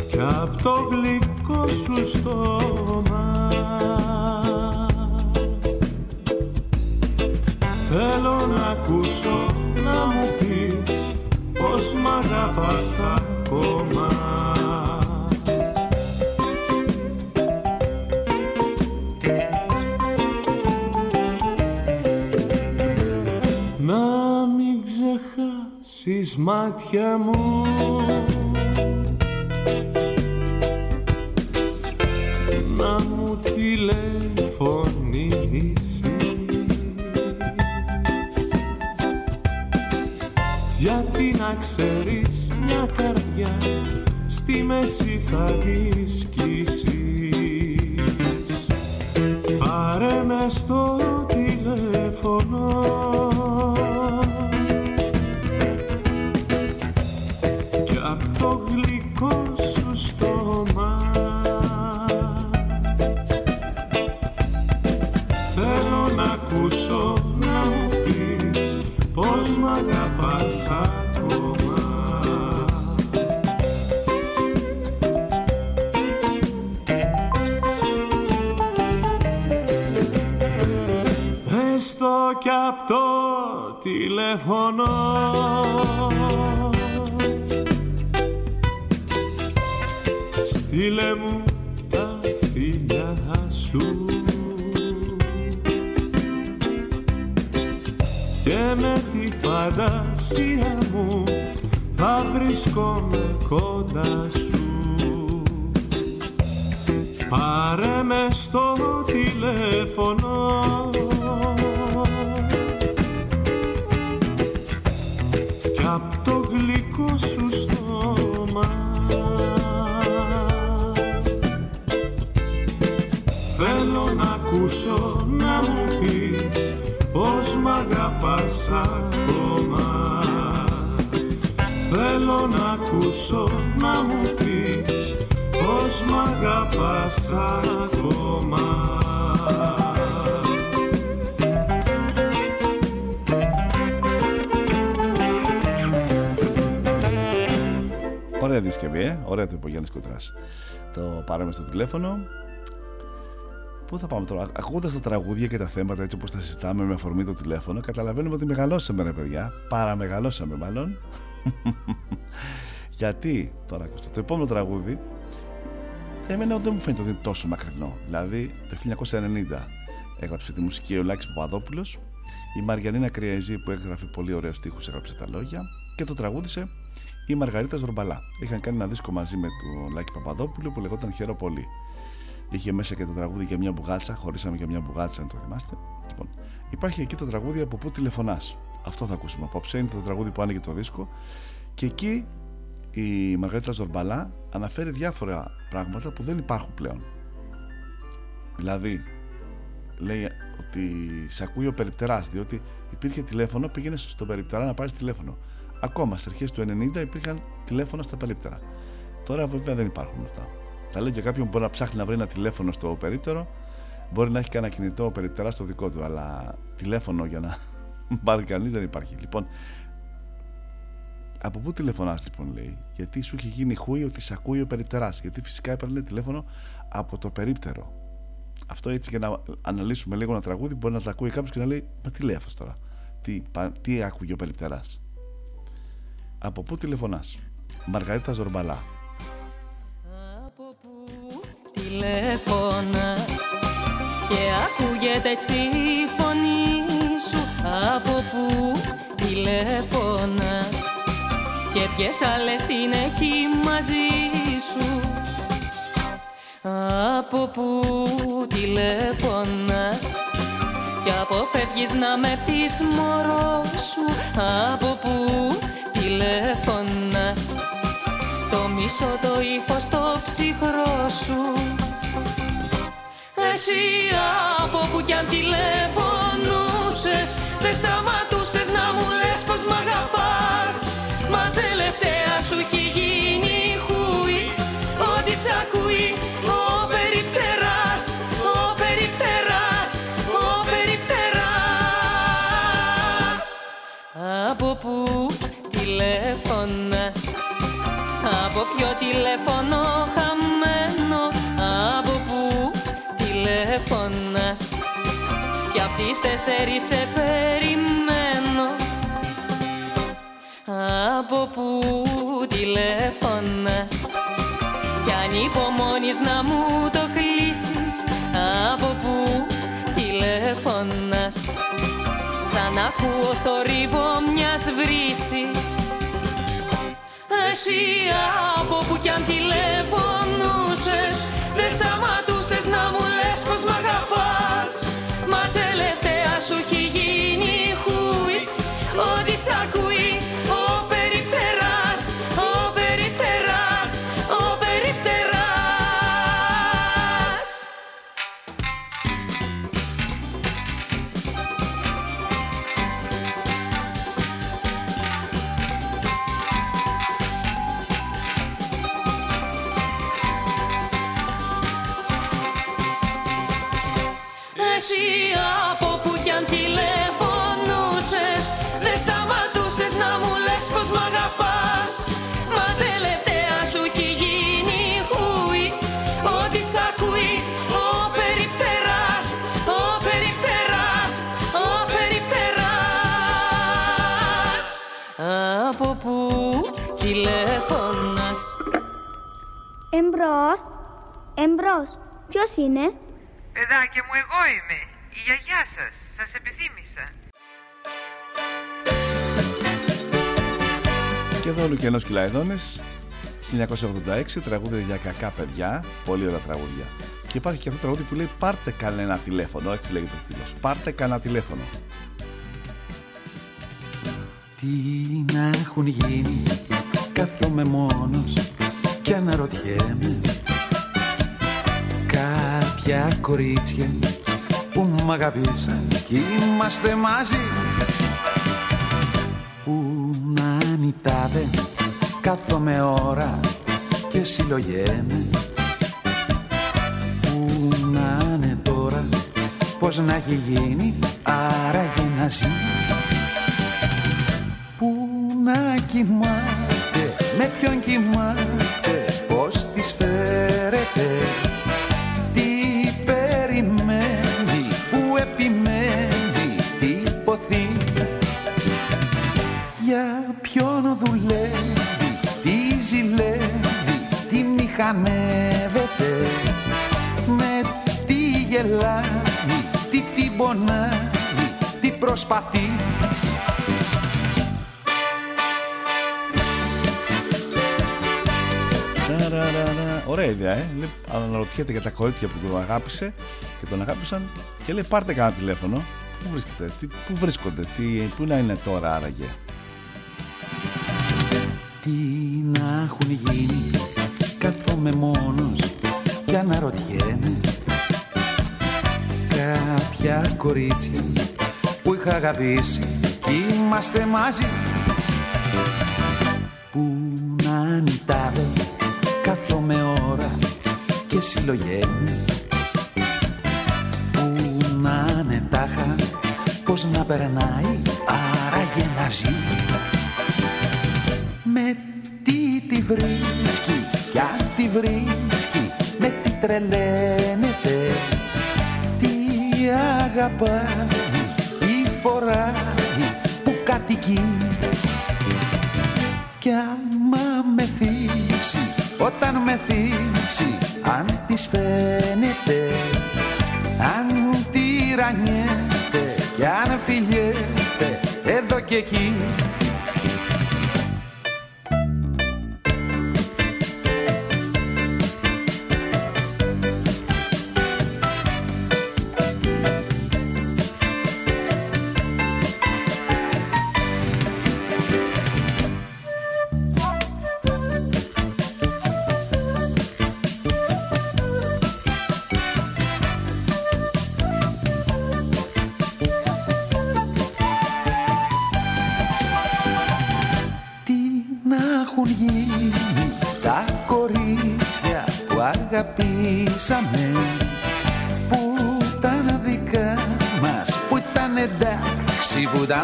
Κι απ' το γλυκό σου στόμα. Θέλω να ακούσω να μου πεις πως μ' αγαπάς ακόμα; Να μην ξεχάσεις μάτια μου το είπε ο Γιάννης Κουτράς. Το πάραμε στο τηλέφωνο. Πού θα πάμε τώρα, ακούγοντας τα τραγούδια και τα θέματα έτσι όπως τα συζητάμε με αφορμή το τηλέφωνο, καταλαβαίνουμε ότι μεγαλώσαμε, ρε παιδιά. Παραμεγαλώσαμε, μάλλον. Γιατί, τώρα ακούστε, το επόμενο τραγούδι εμένα δεν μου φαίνεται ότι είναι τόσο μακρινό. Δηλαδή, το 1990 έγραψε τη μουσική ο Λάκης Παπαδόπουλος, η Μαριανίνα Κρυαεζή που έγραφε πολύ ωραίο στίχους έγραψε τα λόγια και το τραγούδισε η Μαργαρίτα Ζορμπαλά. Είχαν κάνει ένα δίσκο μαζί με τον Λάκη Παπαδόπουλο που λεγόταν Χαίρο Πολύ. Είχε μέσα και το τραγούδι για μια μπουγάτσα, χωρίσαμε για μια μπουγάτσα, αν το θυμάστε. Λοιπόν, υπάρχει εκεί το τραγούδι από πού τηλεφωνάς. Αυτό θα ακούσουμε απόψε. Είναι το τραγούδι που άνοιγε το δίσκο. Και εκεί η Μαργαρίτα Ζορμπαλά αναφέρει διάφορα πράγματα που δεν υπάρχουν πλέον. Δηλαδή, λέει ότι σε ακούει ο περιπτεράς, διότι υπήρχε τηλέφωνο, πήγαινε στον περιπτερά να πάρεις τηλέφωνο. Ακόμα στις αρχές του 90 υπήρχαν τηλέφωνα στα περίπτερα. Τώρα βέβαια δεν υπάρχουν αυτά. Θα λέω και κάποιον που μπορεί να ψάχνει να βρει ένα τηλέφωνο στο περίπτερο, μπορεί να έχει και ένα κινητό περιπτερά στο δικό του, αλλά τηλέφωνο για να πάρει κανείς δεν υπάρχει. Λοιπόν, από πού τηλεφωνάς, λοιπόν, λέει, Γιατί σου έχει γίνει χούι ότι σε ακούει ο περιπτεράς. Γιατί φυσικά έπαιρνε τηλέφωνο από το περίπτερο. Αυτό έτσι για να αναλύσουμε λίγο ένα τραγούδι, μπορεί να τα ακούει κάποιος και να λέει Μα τι λέει αυτός τώρα, τι, τι άκουγε ο περιπτεράς; Από πού τηλεφωνάς; Μαργαρίτα Ζορμπαλά. Από πού τηλεφωνάς; Και ακούγεται έτσι η φωνή σου. Από πού τηλεφωνάς; Και ποιες άλλες είναι εκεί μαζί σου; Από πού τηλεφωνάς; Και αποφεύγεις να με πεις μωρό σου. Από πού τηλεφωνάς. Το μισό το ύφος το ψυχρό σου. Εσύ από που κι αν τηλεφωνούσες Δεν σταματούσες να μου λες πως μ' αγαπάς. Μα τελευταία σου έχει γίνει χούι Ότι σ' ακούει ο περιπτεράς Ο περιπτεράς Ο περιπτεράς. Από που τηλέφωνας. Από ποιο τηλέφωνο χαμένο Από που τηλέφωνας. Κι απ' τις τέσσερις σε περιμένω. Από που τηλέφωνας. Κι αν υπομονείς να μου το κλείσεις Από που τηλέφωνας. Σαν ακούω θορύβο μιας βρύσης Εσύ από που κι αν τηλεφωνούσες Δεν σταματούσες να μου λες πως μ' αγαπάς. Μα τελευταία σου έχει Εμπρός, εμπρός, ποιος είναι; Παιδάκια μου, εγώ είμαι. Η γιαγιά σας. Σας επιθύμησα. Και εδώ ο Λουκιανός Κυλαϊδόνης 1986 τραγούδια για κακά παιδιά. Πολύ ωραία τραγούδια. Και υπάρχει και αυτό το τραγούδι που λέει Πάρτε κανένα τηλέφωνο Έτσι λέγεται ο τίτλος. Πάρτε κανένα τηλέφωνο Τι να έχουν γίνει Κάθομαι μόνος Και αναρωτιέμαι. Κάποια κορίτσια Που μ' αγαπήσαν Κι είμαστε μαζί. Πού να είναι η τάδε Κάθομαι ώρα Και συλλογέμαι. Πού να είναι τώρα Πώς να έχει γίνει Άραγε να ζει. Πού να κοιμάται Με ποιον κοιμάται Πώς της φέρεται Τι περιμένει Πού επιμένει Τι υποθεί. Για ποιον δουλεύει Τι ζηλεύει Τι μηχανεύεται Με τι γελάει Τι την πονάει Τι προσπαθεί Ωραία ιδέα, ε. Λέει, αναρωτιέται για τα κορίτσια που τον αγάπησε και τον αγάπησαν και λέει πάρτε κανένα τηλέφωνο. Πού βρίσκεται, τι, πού βρίσκονται, τι, πού να είναι τώρα άραγε; Τι να έχουν γίνει Κάθομαι μόνος και αναρωτιέμαι Κάποια κορίτσια που είχα αγαπήσει κι είμαστε μαζί Πού να είναι και συλλογέμαι Πού να είναι τάχα Πώς να περνάει άραγε να ζει με τι τη βρίσκει κι αν τη βρίσκει με τι τρελαίνεται. Τι αγαπάει τι φοράει που κατοικεί. Κι άμα με θύσει όταν με θύσει αν της φαίνεται αν τυραννιέται κι αν φιλιέται εδώ και εκεί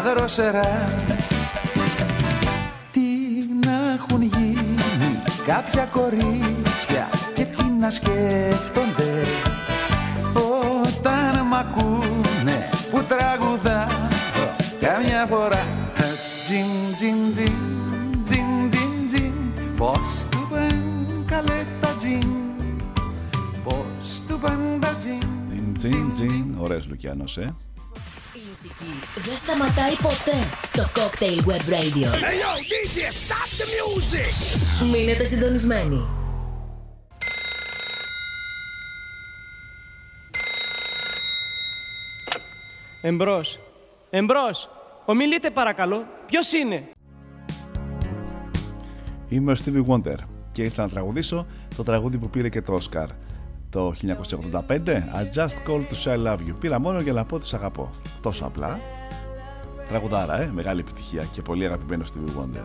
εντάξει, που ήταν δροσερά Τι να έχουν γίνει κάποια κορίτσια και τι να σκέφτονται Όταν μ' ακούνε που τραγουδάω καμιά φορά. Τζιν, τζιν, τζιν, τζιν, τζιν, τζιν. Πώς του πεν καλέ τα τζιν. Πώς του πεν τα τζιν. Τζιν, τζιν, τζιν. Ωραίος Λουκιανός, ε. Η μουσική δεν σταματάει ποτέ στο Cocktail Web Radio. Hey yo, DJ, stop the music! Μείνετε συντονισμένοι. Εμπρός. Εμπρός. Ομιλείτε παρακαλώ. Ποιος είναι; Είμαι ο Stevie Wonder και ήθελα να τραγουδήσω το τραγούδι που πήρε και το Oscar το 1985 I just called to say I love you. Πήρα μόνο για να πω ότι σ' αγαπώ. Τόσο απλά. Τραγουδάρα, ε, μεγάλη επιτυχία και πολύ αγαπημένο Stevie Wonder.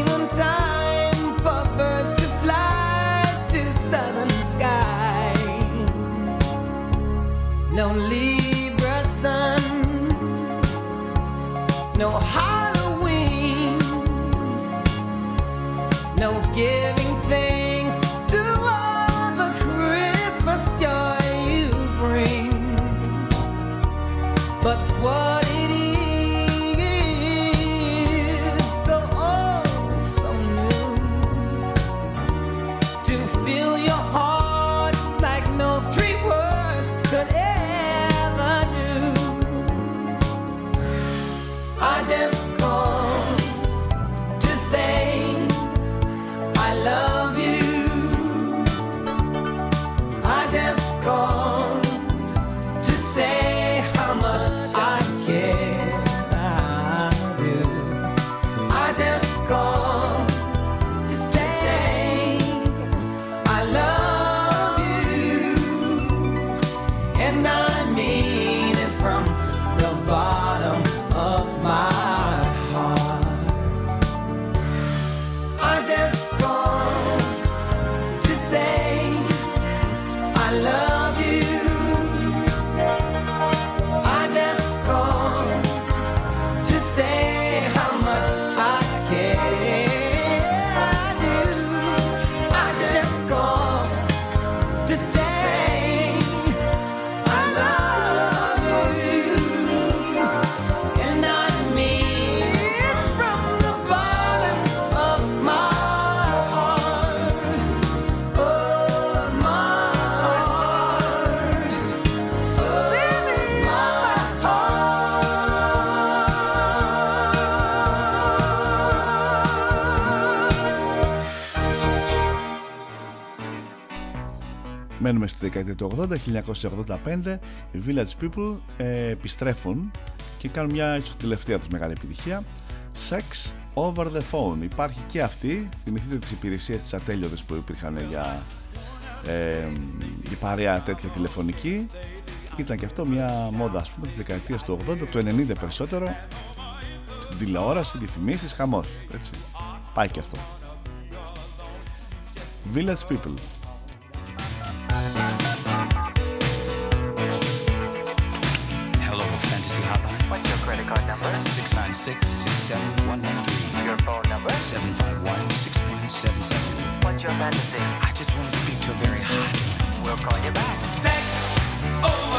Μένουμε στη δεκαετία του 80, 1985, οι Village People ε, επιστρέφουν και κάνουν μια έτσι τελευταία τους μεγάλη επιτυχία. Sex over the phone. Υπάρχει και αυτή, θυμηθείτε τις υπηρεσίες της ατέλειωτες που υπήρχαν για ε, η παρέα τέτοια τηλεφωνική. Ήταν και αυτό μια μόδα ας πούμε της δεκαετίας του 80, του 90 περισσότερο. Στην τηλεόραση, διαφημίσεις, χαμός. Έτσι. Πάει και αυτό. Village People. Hello, Fantasy Hotline. What's your credit card number? 696 Your phone number? 751 What's your fantasy? I just want to speak to a very hot one. We'll call you back. Sex! Oh!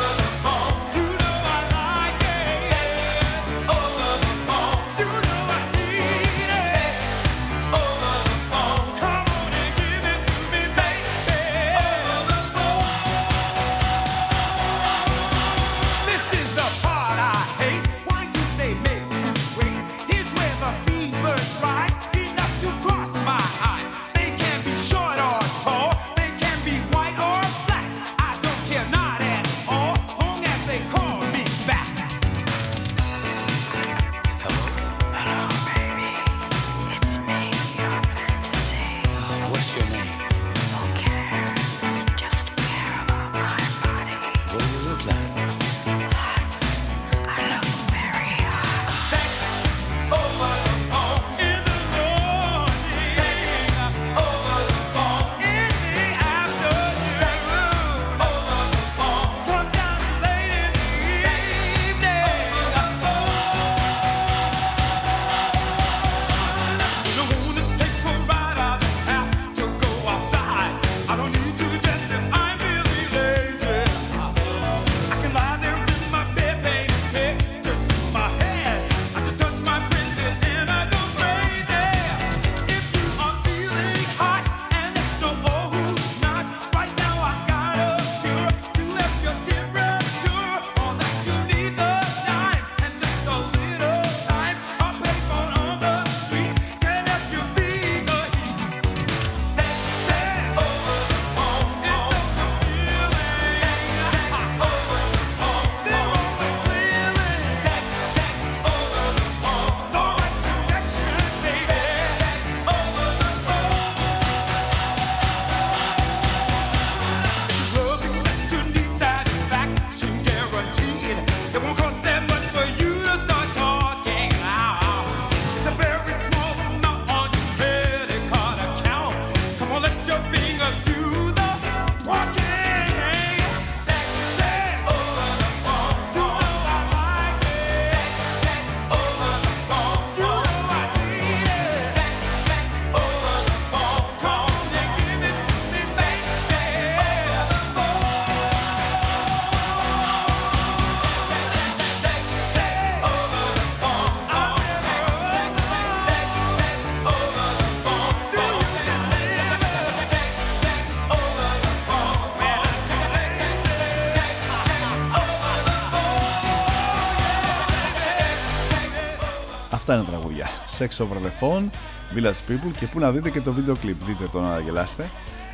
Sex over the phone, Village People και πού να δείτε και το βίντεο κλιπ. Δείτε το να γελάστε.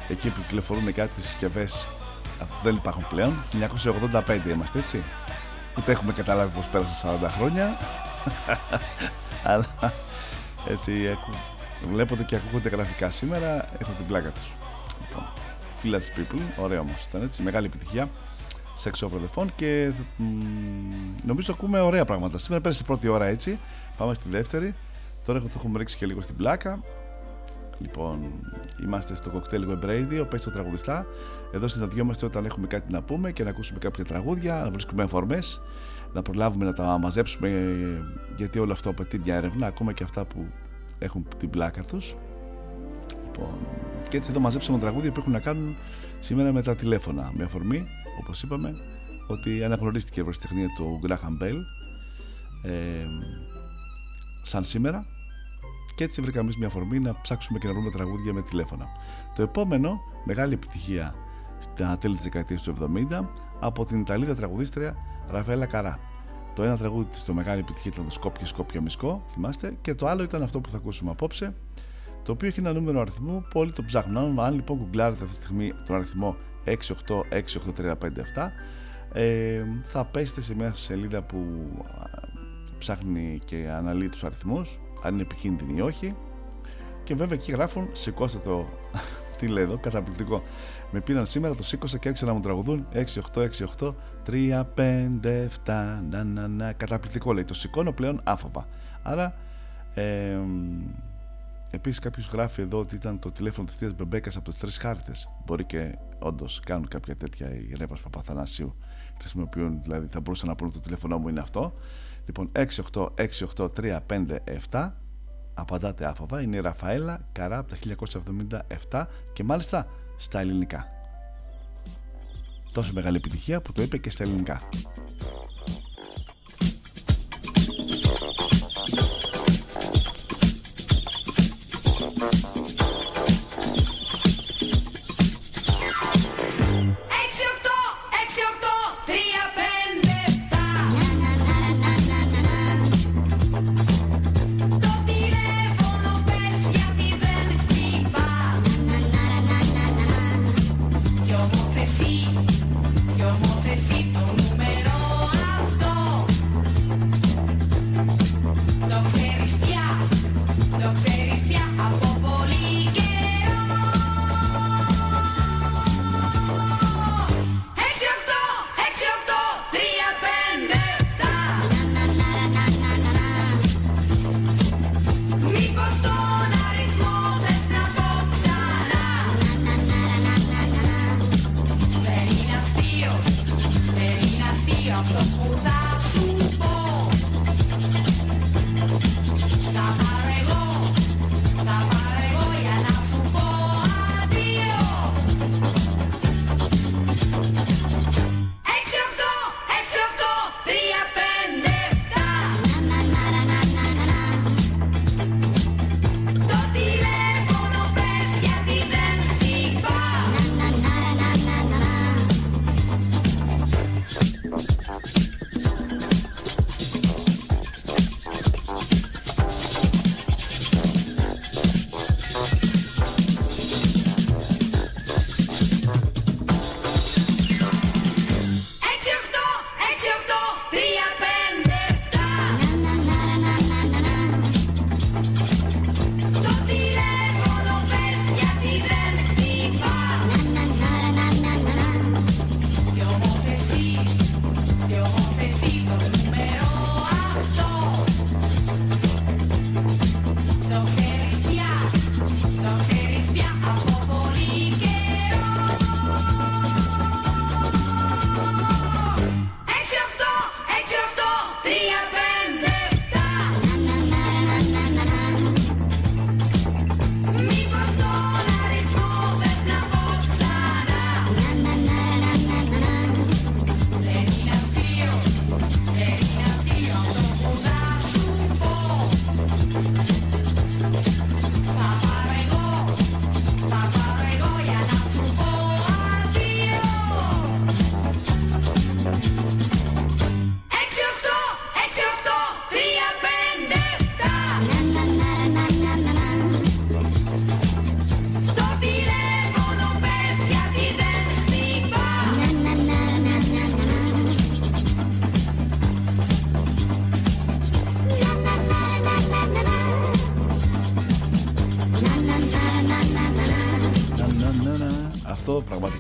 Εκεί που κυκλοφορούν κάτι συσκευές δεν υπάρχουν πλέον. 1985 είμαστε έτσι. Ούτε έχουμε καταλάβει πως πέρασαν 40 χρόνια. Αλλά έτσι βλέπονται και ακούγονται γραφικά σήμερα. Έχω την πλάκα τους. Λοιπόν, Village People, ωραίο όμως. Ήταν έτσι, μεγάλη επιτυχία. Sex over the phone και μ, νομίζω ακούμε ωραία πράγματα. Σήμερα πέρασε η πρώτη ώρα έτσι. Πάμε στη δεύτερη. Τώρα το έχουμε ρίξει και λίγο στην πλάκα. Λοιπόν, είμαστε στο Cocktail Web Radio, πες το τραγουδιστά. Εδώ συναντιόμαστε όταν έχουμε κάτι να πούμε και να ακούσουμε κάποια τραγούδια, να βρίσκουμε αφορμές, να προλάβουμε να τα μαζέψουμε, γιατί όλο αυτό απαιτεί μια έρευνα, ακόμα και αυτά που έχουν την πλάκα τους. Λοιπόν, και έτσι εδώ μαζέψαμε τραγούδια που έχουν να κάνουν σήμερα με τα τηλέφωνα. Με αφορμή, όπως είπαμε, ότι αναγνωρίστηκε η ευρωστηχνία του Graham Bell ε, σαν σήμερα και έτσι βρήκαμε εμείς μια αφορμή να ψάξουμε και να βρούμε τραγούδια με τηλέφωνα. Το επόμενο, μεγάλη επιτυχία στα τέλη της δεκαετίας του 70 από την Ιταλίδα τραγουδίστρια Ραφαέλα Καρά. Το ένα τραγούδι της το μεγάλη επιτυχία ήταν το Σκόπια Σκόπια Μισκό, θυμάστε, και το άλλο ήταν αυτό που θα ακούσουμε απόψε, το οποίο έχει ένα νούμερο αριθμού που όλοι το ψάχνουν. Αν λοιπόν γκουγκλάρετε αυτή τη στιγμή τον αριθμό 6868357, ε, θα πέσετε σε μια σελίδα που ψάχνει και αναλύει τους αριθμούς αν είναι επικίνδυνη ή όχι. Και βέβαια εκεί γράφουν, σηκώστε το. Τι λέει εδώ, καταπληκτικό. Με πήραν σήμερα, το σήκωσα και άρχισα να μου τραγουδούν 6, 8, 6, 8, 3, 5, 7. Να, να, να. Καταπληκτικό λέει. Το σηκώνω πλέον άφοβα. Άρα, ε, επίσης κάποιος γράφει εδώ ότι ήταν το τηλέφωνο της Θεία Μπεμπέκας από του τρεις χάρτε. Μπορεί και όντως κάνουν κάποια τέτοια οι ρέπα Παπαθανάσιου. Χρησιμοποιούν, δηλαδή θα μπορούσαν να πούνε το τηλέφωνο μου είναι αυτό. Λοιπόν, 6868357 απαντάτε άφοβα. Είναι η Ραφαέλα Καρά από τα 1977 και μάλιστα στα ελληνικά. Τόσο μεγάλη επιτυχία που το είπε και στα ελληνικά.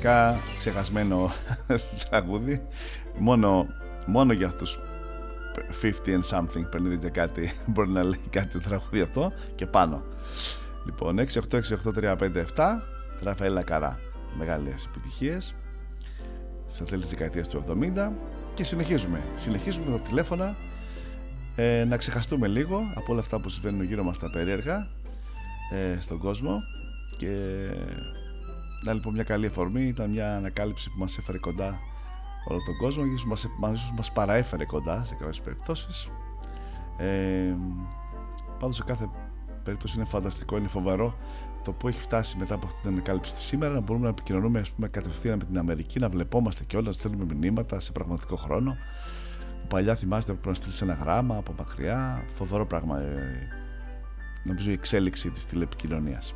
Πραγματικά ξεχασμένο τραγούδι. Μόνο, μόνο για αυτούς 50 and something παίρνει και κάτι μπορεί να λέει κάτι το τραγούδι αυτό και πάνω. Λοιπόν, 6868357 Ραφαέλα Καρά. Μεγάλες επιτυχίες στα τέλη της δεκαετίας του 70 και συνεχίζουμε. Συνεχίζουμε τα τηλέφωνα ε, να ξεχαστούμε λίγο από όλα αυτά που συμβαίνουν γύρω μας τα περίεργα ε, στον κόσμο και να λοιπόν μια καλή αφορμή ήταν μια ανακάλυψη που μας έφερε κοντά όλο τον κόσμο και μας, μας, μας παραέφερε κοντά σε κάποιες περιπτώσεις ε, πάντως σε κάθε περίπτωση είναι φανταστικό, είναι φοβερό το που έχει φτάσει μετά από αυτή την ανακάλυψη σήμερα να μπορούμε να επικοινωνούμε ας πούμε, κατευθείαν με την Αμερική, να βλεπόμαστε κιόλας, να στέλνουμε μηνύματα σε πραγματικό χρόνο. Παλιά θυμάστε που πρέπει να στείλει ένα γράμμα από μακριά. Φοβερό πράγμα. Ε, νομίζω η εξέλιξη της τηλεπικοινωνίας.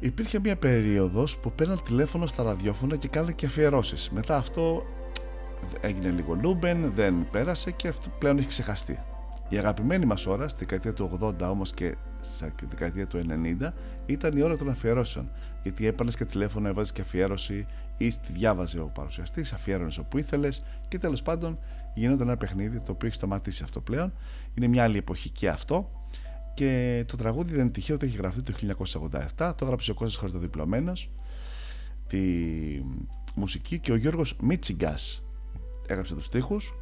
Υπήρχε μια περίοδος που παίρναν τηλέφωνο στα ραδιόφωνα και κάνανε και αφιερώσεις. Μετά αυτό έγινε λίγο λούμπεν, δεν πέρασε και αυτό πλέον έχει ξεχαστεί. Η αγαπημένη μας ώρα, στη δεκαετία του 80 όμως και στη δεκαετία του 90, ήταν η ώρα των αφιερώσεων. Γιατί έπαιρνες και τηλέφωνο, έβαζες και αφιέρωση ή τη διάβαζε ο παρουσιαστής, αφιέρωνες όπου ήθελες και τέλος πάντων γινόταν ένα παιχνίδι το οποίο έχει σταματήσει αυτό πλέον. Είναι μια άλλη εποχή και αυτό. Και το τραγούδι δεν είναι τυχαίο ότι έχει γραφτεί το 1987, το έγραψε ο Κώστας Χαρτοδιπλωμένος, τη μουσική και ο Γιώργος Μίτσιγκας έγραψε τους στίχους,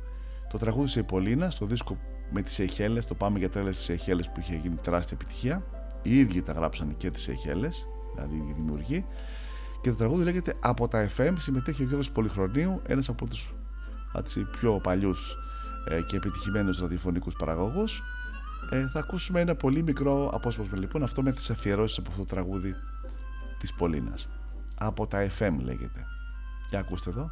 το τραγούδισε η Πολίνα στο δίσκο με τις Αιχέλες, το πάμε για τρέλες στις Αιχέλες που είχε γίνει τεράστια επιτυχία, οι ίδιοι τα γράψανε και τις Αιχέλες, δηλαδή οι δημιουργοί, και το τραγούδι λέγεται Από τα FM, συμμετέχει ο Γιώργος Πολυχρονίου, ένας από τους έτσι, πιο παλιούς ε, και επιτυχημένους ραδιοφωνικούς παραγωγούς ε, θα ακούσουμε ένα πολύ μικρό απόσπασμα λοιπόν αυτό με τις αφιερώσεις από αυτό το τραγούδι της Πολίνας από τα FM λέγεται για ακούστε εδώ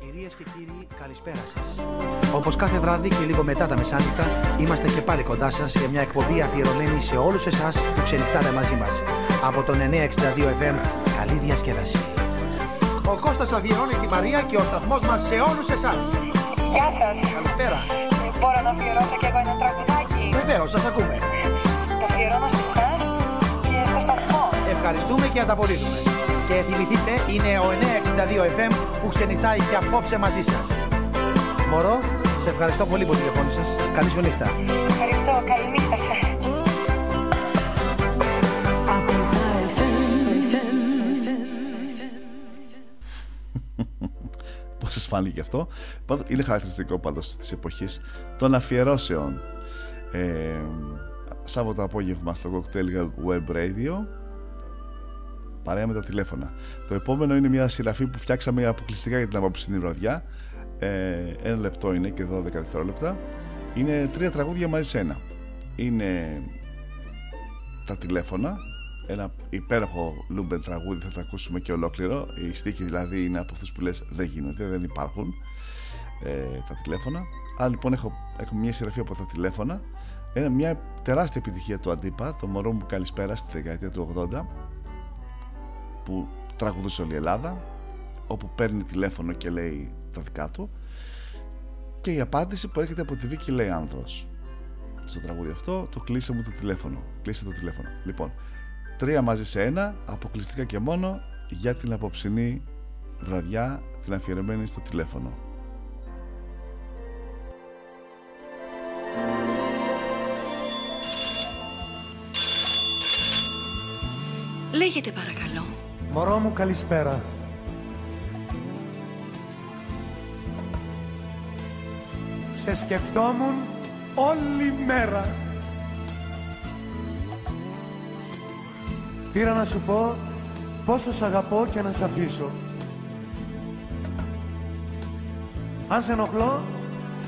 Κυρίες και κύριοι, καλησπέρα σας. Όπως κάθε βράδυ και λίγο μετά τα μεσάνυχτα, είμαστε και πάλι κοντά σας για μια εκπομπή αφιερωμένη σε όλους εσάς που ξενυχτάτε μαζί μας. Από τον 962 FM, καλή διασκέδαση. Ο Κώστας αφιερώνει τη Μαρία και ο σταθμός μας σε όλους εσάς. Γεια σας. Καλησπέρα. Μπορώ να αφιερώσω κι εγώ ένα τραγουδάκι. Βεβαίως, σας ακούμε. Το αφιερώνω σε εσάς και στο σταθμό. Ευχαριστούμε και ανταποδίδουμε. Και θυμηθείτε, είναι ο 962 FM που ξενυχτάει και απόψε μαζί σας. Μωρό, σε ευχαριστώ πολύ που τηλεφώνησες. Καλή σου νύχτα. Ευχαριστώ. Καληνύχτα σας. Πώς φάνηκε αυτό. Πάντως, Είναι χαρακτηριστικό πάντως της εποχής Των αφιερώσεων. Ε, Σάββατο απόγευμα στο Cocktail Web Radio. Παρέα με τα τηλέφωνα. Το επόμενο είναι μια σειραφή που φτιάξαμε αποκλειστικά για την απόψινή βραδιά. Ε, Ένα λεπτό είναι και 12 δευτερόλεπτα. Είναι τρία τραγούδια μαζί σε ένα. Είναι τα τηλέφωνα ένα υπέροχο Λούμπεν τραγούδι θα το ακούσουμε και ολόκληρο. Οι στίχοι δηλαδή είναι από αυτούς που λες δεν γίνεται, δεν υπάρχουν ε, τα τηλέφωνα άρα λοιπόν έχω, έχω μια συρραφή από τα τηλέφωνα. Ένα, μια τεράστια επιτυχία του Αντίπα το μωρό μου καλησπέρα στη δεκαετία του 80 που τραγουδούσε όλη η Ελλάδα όπου παίρνει τηλέφωνο και λέει τα δικά του. Και η απάντηση που έρχεται από τη Βίκη λέει άνδρος στο τραγούδι αυτό το κλείσε μου το τηλέφωνο κλείσε το τηλέφωνο λοιπόν τρία μαζί σε ένα, αποκλειστικά και μόνο για την απόψινή βραδιά, την αφιερωμένη στο τηλέφωνο. Λέγεται παρακαλώ. Μωρό μου καλησπέρα. Σε σκεφτόμουν όλη μέρα. Πήρα να σου πω πόσο σ' αγαπώ και να σ' αφήσω. Αν σε ενοχλώ,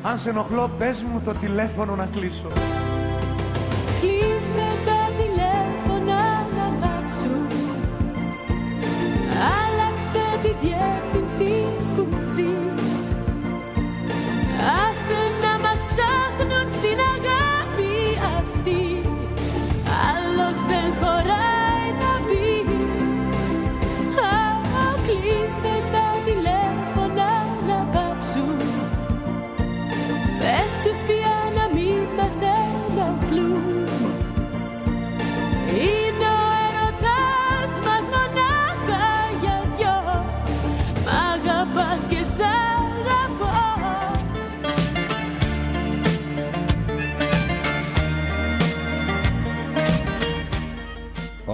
αν σε ενοχλώ πες μου το τηλέφωνο να κλείσω. Κλείσε τα τηλέφωνα να βάψουν Άλλαξε τη διεύθυνση που ζεις Άσε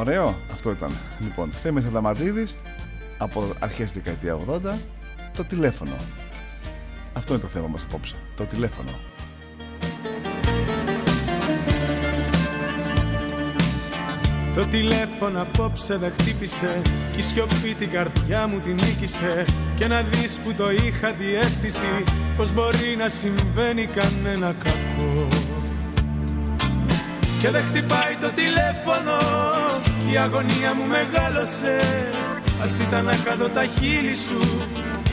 Ωραίο, αυτό ήταν. Λοιπόν, Θέμης Αθλαματίδης από αρχές δεκαετία 80 το τηλέφωνο. Αυτό είναι το θέμα μας απόψε. Το τηλέφωνο. Το τηλέφωνο απόψε δεν χτύπησε Κι η σιωπή την καρδιά μου την νίκησε Και να δεις που το είχα διέστηση Πως μπορεί να συμβαίνει κανένα κακό Και δεν χτυπάει το τηλέφωνο Κι η αγωνία μου μεγάλωσε. Ας ήταν να κάτω τα χείλη σου.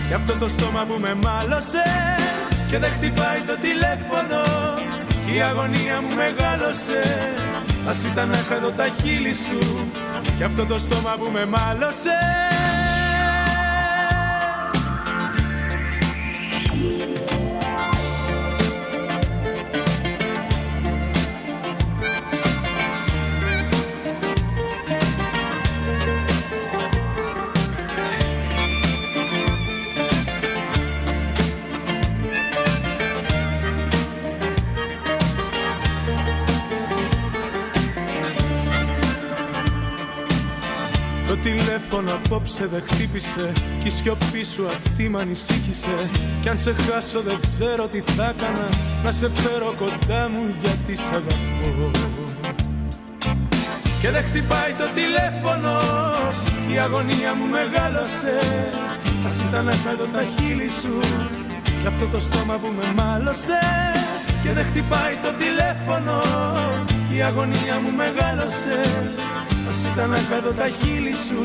Κι αυτό το στόμα που με μάλωσε. Και δεν χτυπάει το τηλέφωνο. Κι η αγωνία μου μεγάλωσε. Ας ήταν να κάτω τα χείλη σου. Κι αυτό το στόμα που με μάλωσε τηλέφωνο απόψε δεν χτύπησε Κι η σιωπή σου αυτή μ' ανησύχησε. Κι αν σε χάσω δεν ξέρω τι θα έκανα Να σε φέρω κοντά μου γιατί σ' αγαπώ. Και δεν χτυπάει το τηλέφωνο Η αγωνία μου μεγάλωσε. Ας ήταν να κάτω τα χείλη σου Κι αυτό το στόμα που με μάλωσε. Και δεν χτυπάει το τηλέφωνο Η αγωνία μου μεγάλωσε. Ας ήταν να κάτω τα χείλη σου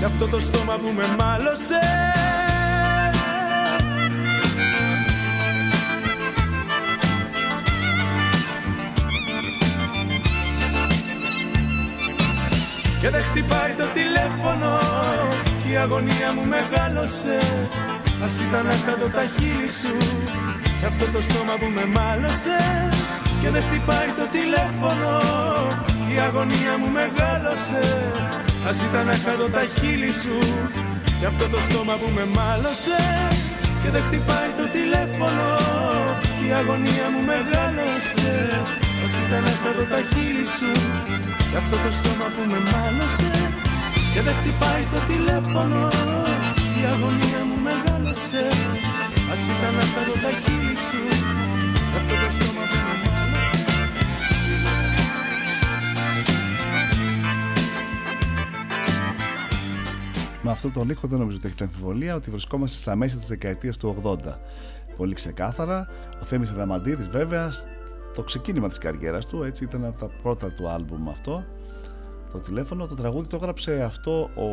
Κι αυτό το στόμα που με μάλωσε. Και δεν χτυπάει το τηλέφωνο Κι η αγωνία μου μεγάλωσε. Ας ήταν να κάτω τα χείλη σου Κι αυτό το στόμα που με μάλωσε. Και δεν χτυπάει το τηλέφωνο η αγωνία μου μεγάλωσε Ας ήταν να κάτω τα χείλη σου. Γι' αυτό το στόμα που με μάλωσε Και δεν χτυπάει το τηλέφωνο. Η αγωνία μου μεγάλωσε. Ας ήταν να κάτω τα χείλη σου. Γι' αυτό το στόμα που με μάλωσε Και δεν χτυπάει το τηλέφωνο. Η αγωνία μου μεγάλωσε. Ας ήταν να κάτω τα χείλη σου. Γι' αυτό το στόμα που με Με αυτό το ήχο δεν νομίζω ότι έχετε αμφιβολία ότι βρισκόμαστε στα μέσα της δεκαετίας του 80. Πολύ ξεκάθαρα. Ο Θέμης Αδαμαντίδης βέβαια το ξεκίνημα της καριέρας του έτσι ήταν από τα πρώτα του άλμπουμ αυτό. Το τηλέφωνο, το τραγούδι το έγραψε αυτό ο,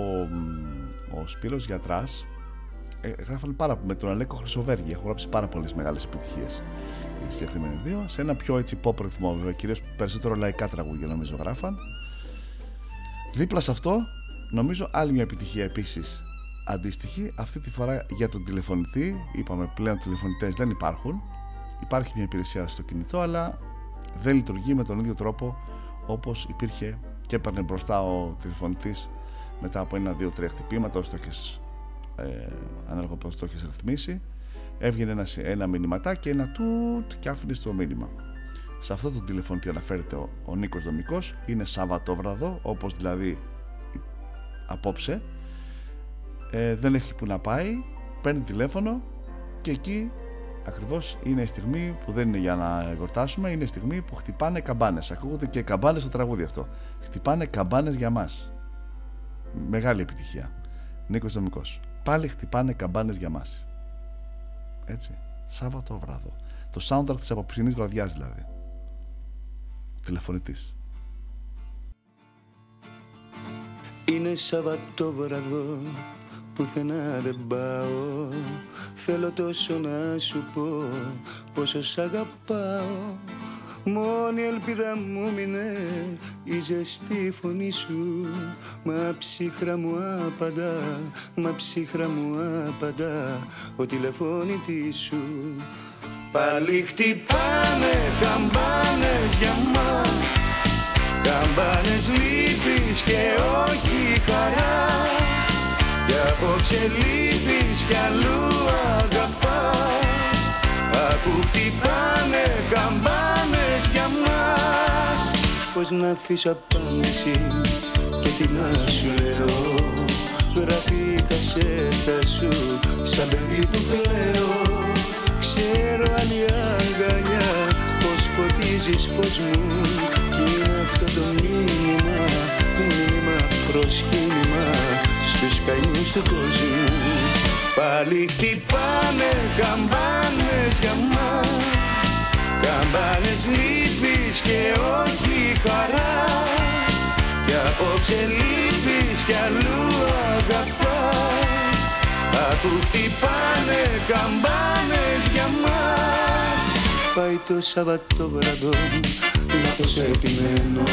ο Σπύρος Γιατράς. Ε, γράφανε πάρα με τον Αλέκο Χρυσοβέργη. Έχω γράψει πάρα πολλές μεγάλες επιτυχίες οι συγκεκριμένοι δύο. Σε ένα πιο έτσι pop ρυθμό βέβαια κυρίως περισσότερο λαϊκά τραγούδια νομίζω γράφαν. Δίπλα σε αυτό Νομίζω άλλη μια επιτυχία επίσης αντίστοιχη. Αυτή τη φορά για τον τηλεφωνητή. Είπαμε πλέον τηλεφωνητές δεν υπάρχουν. Υπάρχει μια υπηρεσία στο κινητό αλλά δεν λειτουργεί με τον ίδιο τρόπο όπως υπήρχε και έπαιρνε μπροστά ο τηλεφωνητής μετά από ένα, δύο, τρία χτυπήματα όσο το έχεις ε, ανάλογα το έχεις ρυθμίσει. Έβγαινε ένα, ένα μηνυματάκι ένα τούτ και άφηνε το μήνυμα. Σε αυτό το τηλεφωνητή αναφέρεται ο, ο Νίκος Δομικός. Είναι Σαββατόβραδο όπως δηλαδή απόψε. Ε, δεν έχει που να πάει παίρνει τηλέφωνο και εκεί ακριβώς είναι η στιγμή που δεν είναι για να εορτάσουμε είναι η στιγμή που χτυπάνε καμπάνες. Ακούγονται και καμπάνες στο τραγούδι αυτό. Χτυπάνε καμπάνες για μας. Μεγάλη επιτυχία. Νίκος Δομικός. Πάλι χτυπάνε καμπάνες για μας. Έτσι. Σάββατο βράδο το soundtrack της απόψινής βραδιάς δηλαδή. Τηλεφωνητής Είναι Σαββατόβραδο πουθενά δεν πάω. Θέλω τόσο να σου πω πόσο σ' αγαπάω. Μόνη ελπίδα μου μείνε η ζεστή φωνή σου. Μα ψύχρα μου απαντά, μα ψύχρα μου απαντά Ο τηλεφώνητής σου. Πάλι χτυπάνε καμπάνες για μας Καμπάνες λύπης και όχι χαράς. Κι απόψε λείπεις κι αλλού αγαπάς. Ακού χτυπάνε καμπάνες για μας. Πώς να αφήσω απάντηση και τι να σου λέω. Γράφει η κασέτα σου σαν παιδί που κλαίω. Ξέρω αν η αγκαλιά πως φωτίζεις φως μου Κι είναι αυτό το μήνυμα, μήνυμα προσκύνημα Στους καημούς του κόσμου Πάλι χτυπάνε καμπάνες για μας Καμπάνες λύπης και όχι χαράς. Κι απόψε λύπης κι αλλού αγαπάς. Ακού χτυπάνε καμπάνες για μας. Πάει το Σαββατόβραδο, λάθος επιμένω.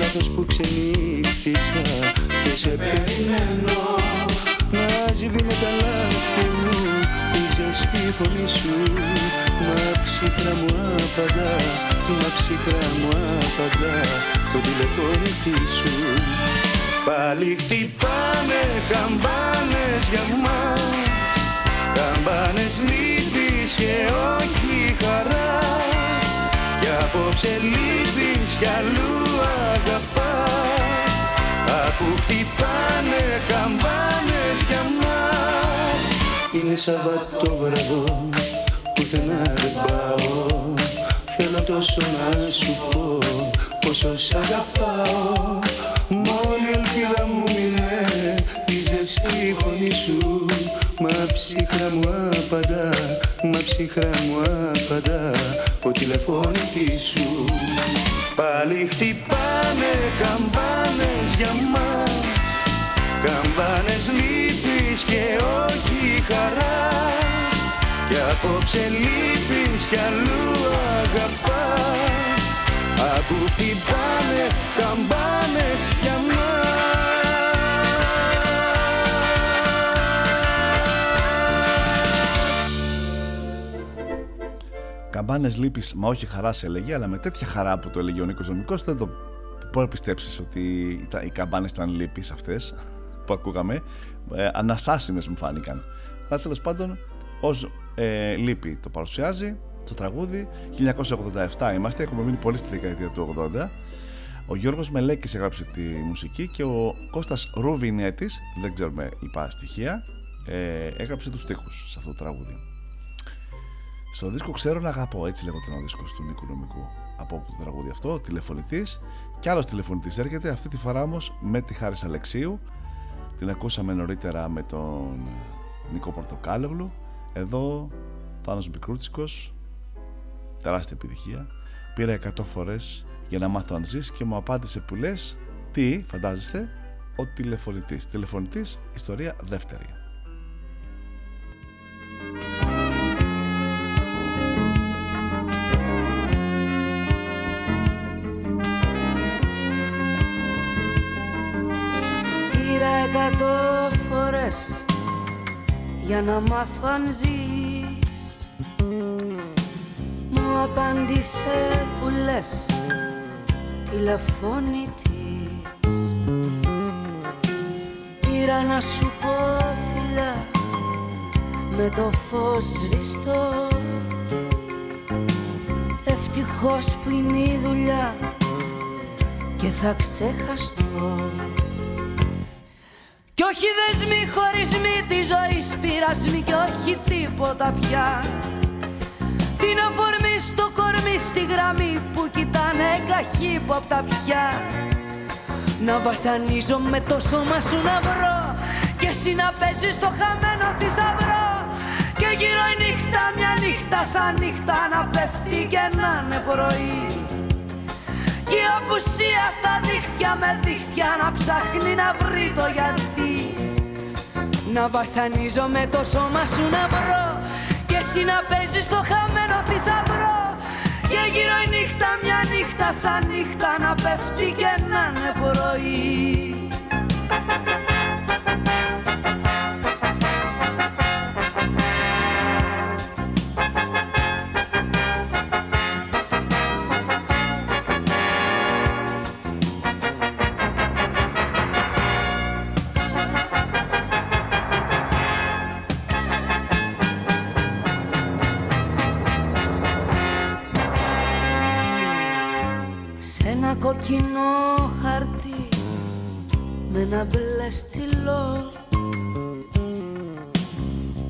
Λάθος που ξενύχτησα και σε περιμένω. Να σβήνε τα λάθη μου η ζεστή φωνή σου. Μα ψυχρά μου απαντά, μα ψυχρά μου απαντά Το τηλεφώνητη σου. Πάλι χτυπάνε καμπάνες για μας. Καμπάνες λύπης και όχι χαράς. Κι απόψε λύπης κι αλλού αγαπάς. Ακού χτυπάνε καμπάνες για μας Είναι Σαββατόβραδο πουθενά δεν πάω. Θέλω τόσο να σου πω πόσο σ' αγαπάω. Μόνη ελπίδα μου είναι η ζεστή φωνή σου. Μα ψυχρά μου απαντά, μα ψυχρά μου απαντά Ο τηλεφώνητη σου. Πάλι χτυπάνε καμπάνες για μας. Καμπάνες λύπης και όχι χαράς. Κι απόψε λύπης κι αλλού αγαπάς. Ακού χτυπάνε καμπάνες για Καμπάνες λύπης, μα όχι χαράς έλεγε, αλλά με τέτοια χαρά που το έλεγε ο Νίκος Νομικός, δεν το μπορεί να πιστέψει ότι οι καμπάνες ήταν λύπης αυτές που ακούγαμε; Ε, Αναστάσιμες μου φάνηκαν. Αλλά τέλος πάντων, ως ε, λύπη το παρουσιάζει το τραγούδι. 1987 είμαστε, έχουμε μείνει πολύ στη δεκαετία του 80. Ο Γιώργος Μελέκης έγραψε τη μουσική και ο Κώστας Ρουβινέτης, δεν ξέρουμε είπα στοιχεία, ε, έγραψε τους στίχους σε αυτό το τραγούδι. Στο δίσκο Ξέρω να αγαπώ, έτσι λέγονταν ο δίσκο του Νίκου Νομικού. Από το τραγούδι αυτό, τηλεφωνητής. Κι άλλος τηλεφωνητής έρχεται, αυτή τη φορά όμως με τη Χάρη Αλεξίου. Την ακούσαμε νωρίτερα με τον Νικό Πορτοκάλογλου. Εδώ Θάνος Μικρούτσικος, τεράστια επιτυχία. Πήρα 100 φορές για να μάθω αν ζεις και μου απάντησε που λες τι, φαντάζεστε, ο τηλεφωνητής. Τηλεφωνητής, ιστορία δεύτερη. Εκατό φορές για να μάθω αν ζεις. Μου απάντησε που λες τηλεφώνητης Πήρα να σου πω φιλά με το φως σβηστό. Ευτυχώς που είναι η δουλειά και θα ξεχαστώ κι όχι δεσμοί χωρισμοί τη ζωή πειρασμοί και όχι τίποτα πια. Την αφορμή στο κορμί στη γραμμή που κοιτάνε καχύποπτα πια. Να βασανίζω με το σώμα σου να βρω Και εσύ να παίζεις το χαμένο θησαυρό. Και γύρω η νύχτα μια νύχτα σαν νύχτα να πέφτει και να είναι πρωί και η απουσία στα δίχτυα με δίχτυα να ψάχνει να βρει το γιατί. Να βασανίζω με το σώμα σου να βρω Και εσύ να παίζεις το χαμένο θησαυρό. Και γύρω η νύχτα μια νύχτα σαν νύχτα να πέφτει και να είναι πρωί κοκκινό χαρτί με ένα μπλε στυλό.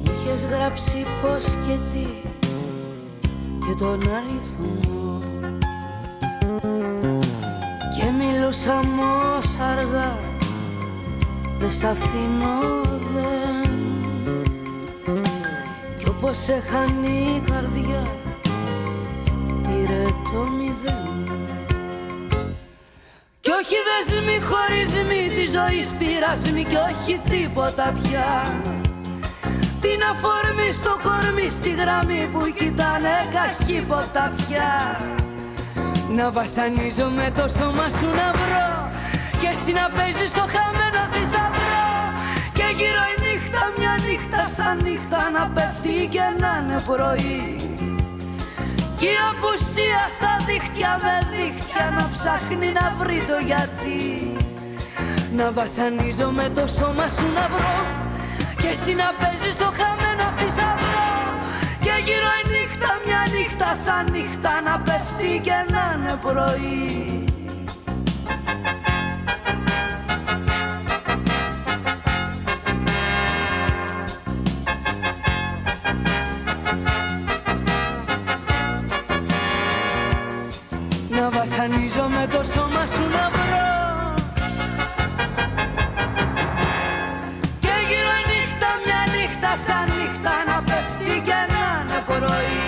Μου είχες γράψει πως και τι και τον αριθμό. Και μιλούσα μος αργά δε σ' αφήνω δεν. Κι όπως έχανε η καρδιά πήρε το μηδέν. κι όχι δεσμοί χωρισμοί της ζωής πειρασμοί κι όχι τίποτα πια. Την αφορμή στο κορμί στη γραμμή που κοιτάνε καχύποτα πια. Να βασανίζω με το σώμα σου να βρω Και εσύ να παίζεις το χαμένο θησαυρό. Και γύρω η νύχτα μια νύχτα σαν νύχτα να πέφτει και να είναι πρωί Κι η απουσία στα δίχτυα με δίχτυα να ψάχνει να βρει το γιατί. Να βασανίζω με το σώμα σου να βρω. Και εσύ να παίζεις το χαμένο θησαυρό Και γύρω η νύχτα μια νύχτα σαν νύχτα Να πέφτει και να είναι πρωί με το σώμα σου να βρω. Και γύρω η νύχτα μια νύχτα σαν νύχτα Να πέφτει και να είναι πρωί.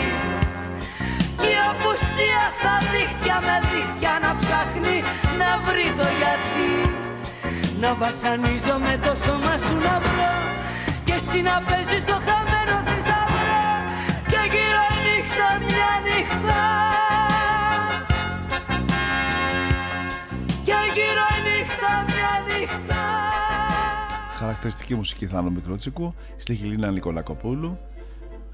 Και η απουσία στα δίχτυα με δίχτυα Να ψάχνει να βρει το γιατί. Να βασανίζω με το σώμα σου να βρω. Και εσύ να παίζεις το χαμένο θησαυρό Και γύρω η νύχτα μια νύχτα Χαρακτηριστική μουσική Θάνο Μικρότσικου, στίχη Λίνα Νικολακοπούλου,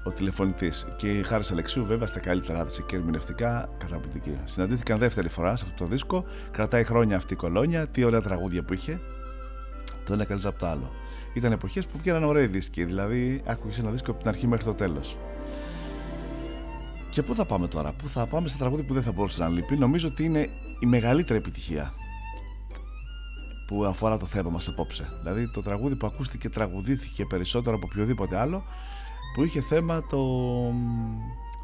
ο τηλεφωνητής και η Χάρης Αλεξίου, βέβαια στα καλύτερά της και ερμηνευτικά καταπληκτική. Συναντήθηκαν δεύτερη φορά σε αυτό το δίσκο, κρατάει χρόνια αυτή η κολόνια, τι ωραία τραγούδια που είχε, το ένα καλύτερο από το άλλο. Ήταν εποχές που βγαίναν ωραίοι δίσκοι, δηλαδή άκουγες ένα δίσκο από την αρχή μέχρι το τέλος. Και πού θα πάμε τώρα, πού θα πάμε σε τραγούδι που δεν θα μπορούσε να λείπει; Νομίζω ότι είναι η μεγαλύτερη επιτυχία που αφορά το θέμα μας απόψε. Δηλαδή το τραγούδι που ακούστηκε τραγουδήθηκε περισσότερο από οποιοδήποτε άλλο που είχε θέμα το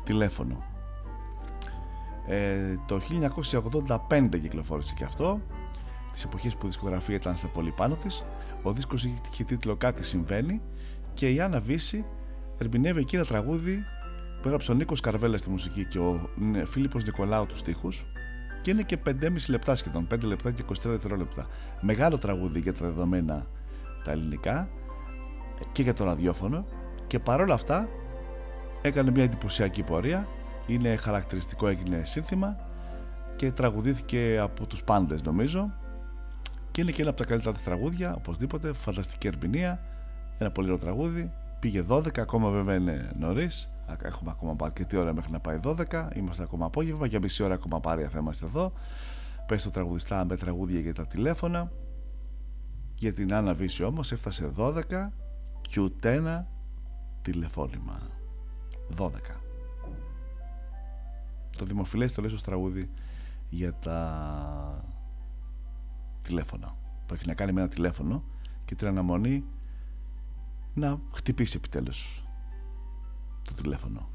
τηλέφωνο. Ε, το 1985 κυκλοφόρησε και αυτό τις εποχές που η δισκογραφία ήταν στα πολύ πάνω της ο δίσκος είχε τίτλο «Κάτι συμβαίνει» και η Άννα Βύση ερμηνεύει εκεί ένα τραγούδι που έγραψε ο Νίκος Καρβέλα στη μουσική και ο Φίλιππος Νικολάου τους στίχους και είναι και 5,5 λεπτά σχεδόν, 5 λεπτά και 23 δευτερόλεπτα. Μεγάλο τραγούδι για τα δεδομένα τα ελληνικά και για το ραδιόφωνο. Και παρόλα αυτά έκανε μια εντυπωσιακή πορεία. Είναι χαρακτηριστικό, έγινε σύνθημα και τραγουδήθηκε από τους πάντες νομίζω. Και είναι και ένα από τα καλύτερα της τραγούδια, οπωσδήποτε, φανταστική ερμηνεία, ένα πολύ ωραίο τραγούδι, πήγε 12, ακόμα βέβαια είναι νωρίς Έχουμε ακόμα αρκετή ώρα μέχρι να πάει 12. Είμαστε ακόμα απόγευμα. Για μισή ώρα ακόμα πάρει θα είμαστε εδώ. Πες το τραγουδιστά με τραγούδια για τα τηλέφωνα. Για την Άννα Βύση όμως έφτασε 12 και ούτε ένα τηλεφώνημα. 12. Το δημοφιλές το λέει στο τραγούδι για τα τηλέφωνα. Που έχει να κάνει με ένα τηλέφωνο και την αναμονή να χτυπήσει επιτέλους το τηλέφωνο.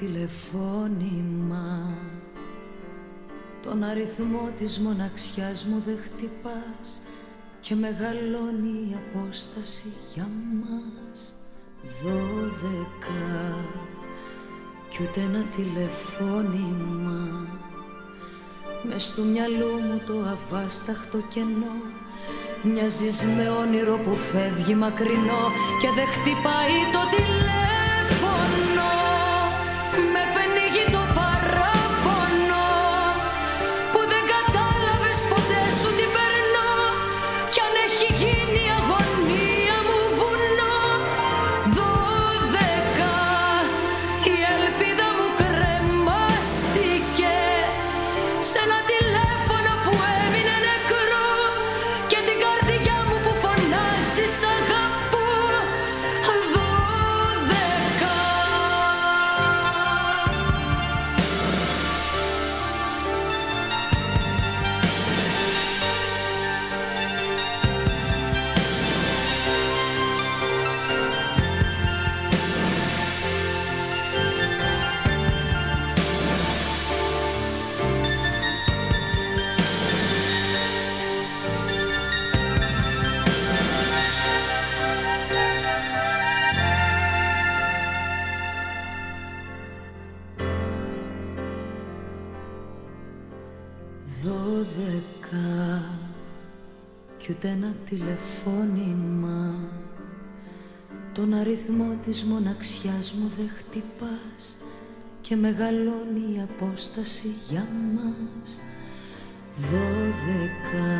Τηλεφώνημα. Τον αριθμό της μοναξιάς μου δεν χτυπάς Και μεγαλώνει η απόσταση για μας. Δώδεκα κι ούτε ένα τηλεφώνημα. Μες του μυαλού μου το αβάσταχτο κενό. Μοιάζεις με όνειρο που φεύγει μακρινό και δεν χτυπάει το τηλέφωνο της μοναξιάς μου δεν χτυπάς και μεγαλώνει η απόσταση για μας. Δώδεκα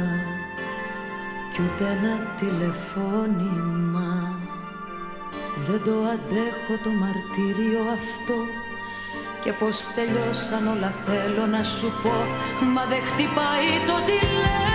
κι ούτε ένα τηλεφώνημα. Δεν το αντέχω το μαρτύριο αυτό και πως τελειώσαν όλα θέλω να σου πω. Μα δεν χτυπάει το τηλέφωνο